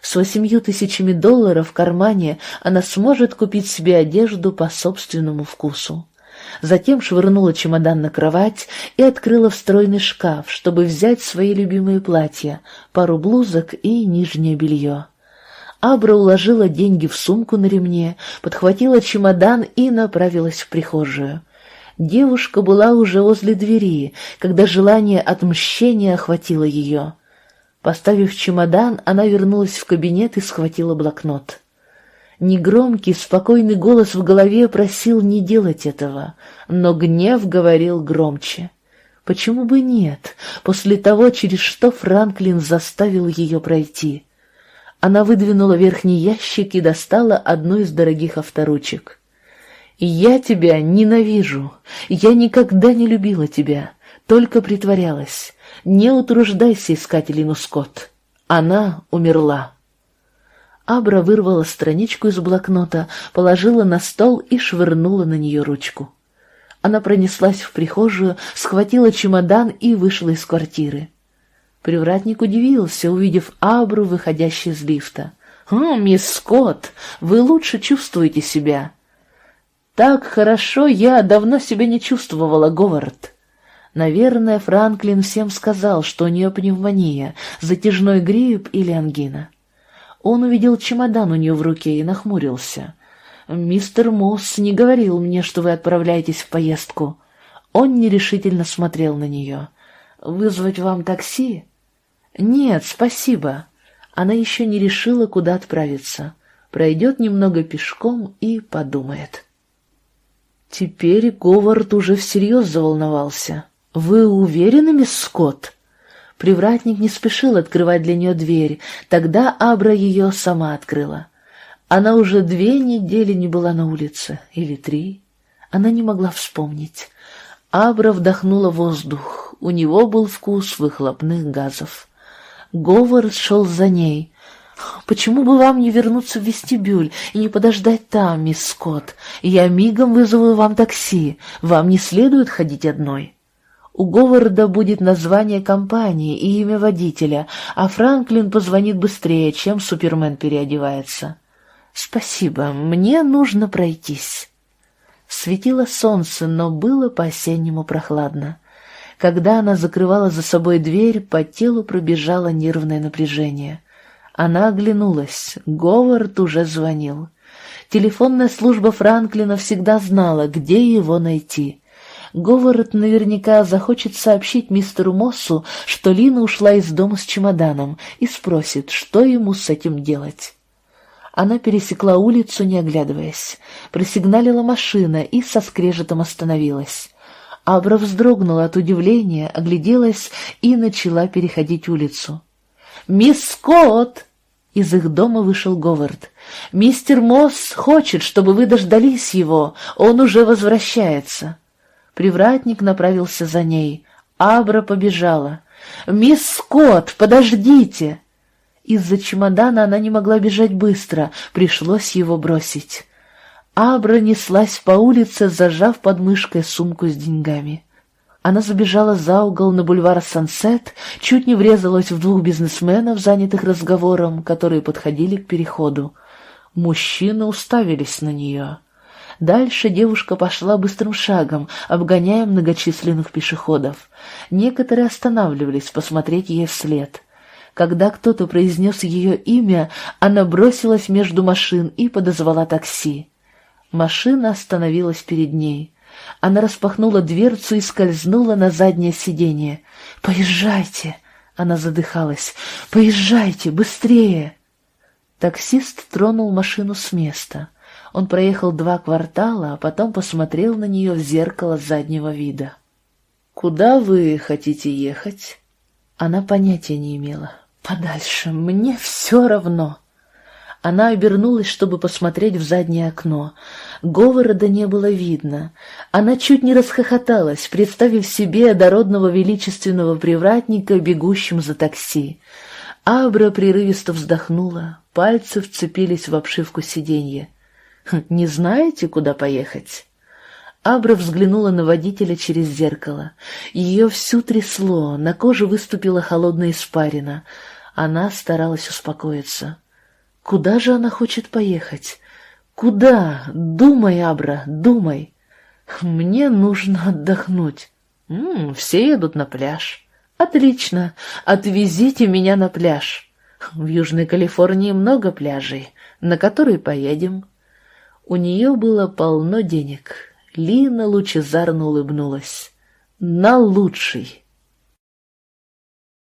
С восемью тысячами долларов в кармане она сможет купить себе одежду по собственному вкусу. Затем швырнула чемодан на кровать и открыла встроенный шкаф, чтобы взять свои любимые платья, пару блузок и нижнее белье. Абра уложила деньги в сумку на ремне, подхватила чемодан и направилась в прихожую. Девушка была уже возле двери, когда желание отмщения охватило ее. Поставив чемодан, она вернулась в кабинет и схватила блокнот. Негромкий, спокойный голос в голове просил не делать этого, но гнев говорил громче. Почему бы нет, после того, через что Франклин заставил ее пройти? Она выдвинула верхний ящик и достала одну из дорогих авторучек. «Я тебя ненавижу. Я никогда не любила тебя, только притворялась. Не утруждайся искать Лину Скотт. Она умерла». Абра вырвала страничку из блокнота, положила на стол и швырнула на нее ручку. Она пронеслась в прихожую, схватила чемодан и вышла из квартиры. Привратник удивился, увидев Абру, выходящей из лифта. «О, мисс Скотт, вы лучше чувствуете себя. Так хорошо я давно себя не чувствовала, Говард. Наверное, Франклин всем сказал, что у нее пневмония, затяжной грипп или ангина. Он увидел чемодан у нее в руке и нахмурился. «Мистер Мосс не говорил мне, что вы отправляетесь в поездку». Он нерешительно смотрел на нее. «Вызвать вам такси?» «Нет, спасибо». Она еще не решила, куда отправиться. Пройдет немного пешком и подумает. Теперь Говард уже всерьез заволновался. «Вы уверены, мисс Скотт?» Привратник не спешил открывать для нее дверь, тогда Абра ее сама открыла. Она уже две недели не была на улице, или три. Она не могла вспомнить. Абра вдохнула воздух, у него был вкус выхлопных газов. Говард шел за ней. «Почему бы вам не вернуться в вестибюль и не подождать там, мисс Скотт? Я мигом вызову вам такси. Вам не следует ходить одной». У Говарда будет название компании и имя водителя, а Франклин позвонит быстрее, чем Супермен переодевается. «Спасибо, мне нужно пройтись». Светило солнце, но было по-осеннему прохладно. Когда она закрывала за собой дверь, по телу пробежало нервное напряжение. Она оглянулась. Говард уже звонил. Телефонная служба Франклина всегда знала, где его найти. Говард наверняка захочет сообщить мистеру Моссу, что Лина ушла из дома с чемоданом, и спросит, что ему с этим делать. Она пересекла улицу, не оглядываясь. Просигналила машина и со скрежетом остановилась. Абра вздрогнула от удивления, огляделась и начала переходить улицу. «Мисс Скотт!» Из их дома вышел Говард. «Мистер Мосс хочет, чтобы вы дождались его. Он уже возвращается». Привратник направился за ней. Абра побежала. «Мисс Скотт, подождите!» Из-за чемодана она не могла бежать быстро, пришлось его бросить. Абра неслась по улице, зажав под мышкой сумку с деньгами. Она забежала за угол на бульвар Сансет, чуть не врезалась в двух бизнесменов, занятых разговором, которые подходили к переходу. Мужчины уставились на нее. Дальше девушка пошла быстрым шагом, обгоняя многочисленных пешеходов. Некоторые останавливались посмотреть ей вслед. Когда кто-то произнес ее имя, она бросилась между машин и подозвала такси. Машина остановилась перед ней. Она распахнула дверцу и скользнула на заднее сиденье. «Поезжайте!» — она задыхалась. «Поезжайте! Быстрее!» Таксист тронул машину с места. Он проехал два квартала, а потом посмотрел на нее в зеркало заднего вида. «Куда вы хотите ехать?» Она понятия не имела. «Подальше, мне все равно». Она обернулась, чтобы посмотреть в заднее окно. Говорода не было видно. Она чуть не расхохоталась, представив себе дородного величественного привратника, бегущим за такси. Абра прерывисто вздохнула, пальцы вцепились в обшивку сиденья. «Хм, «Не знаете, куда поехать?» Абра взглянула на водителя через зеркало. Ее всю трясло, на коже выступила холодная испарина — она старалась успокоиться. Куда же она хочет поехать? Куда? Думай, Абра, думай. Мне нужно отдохнуть. М -м, все едут на пляж. Отлично, отвезите меня на пляж. В Южной Калифорнии много пляжей, на которые поедем. У нее было полно денег. Лина лучезарно улыбнулась. На лучший.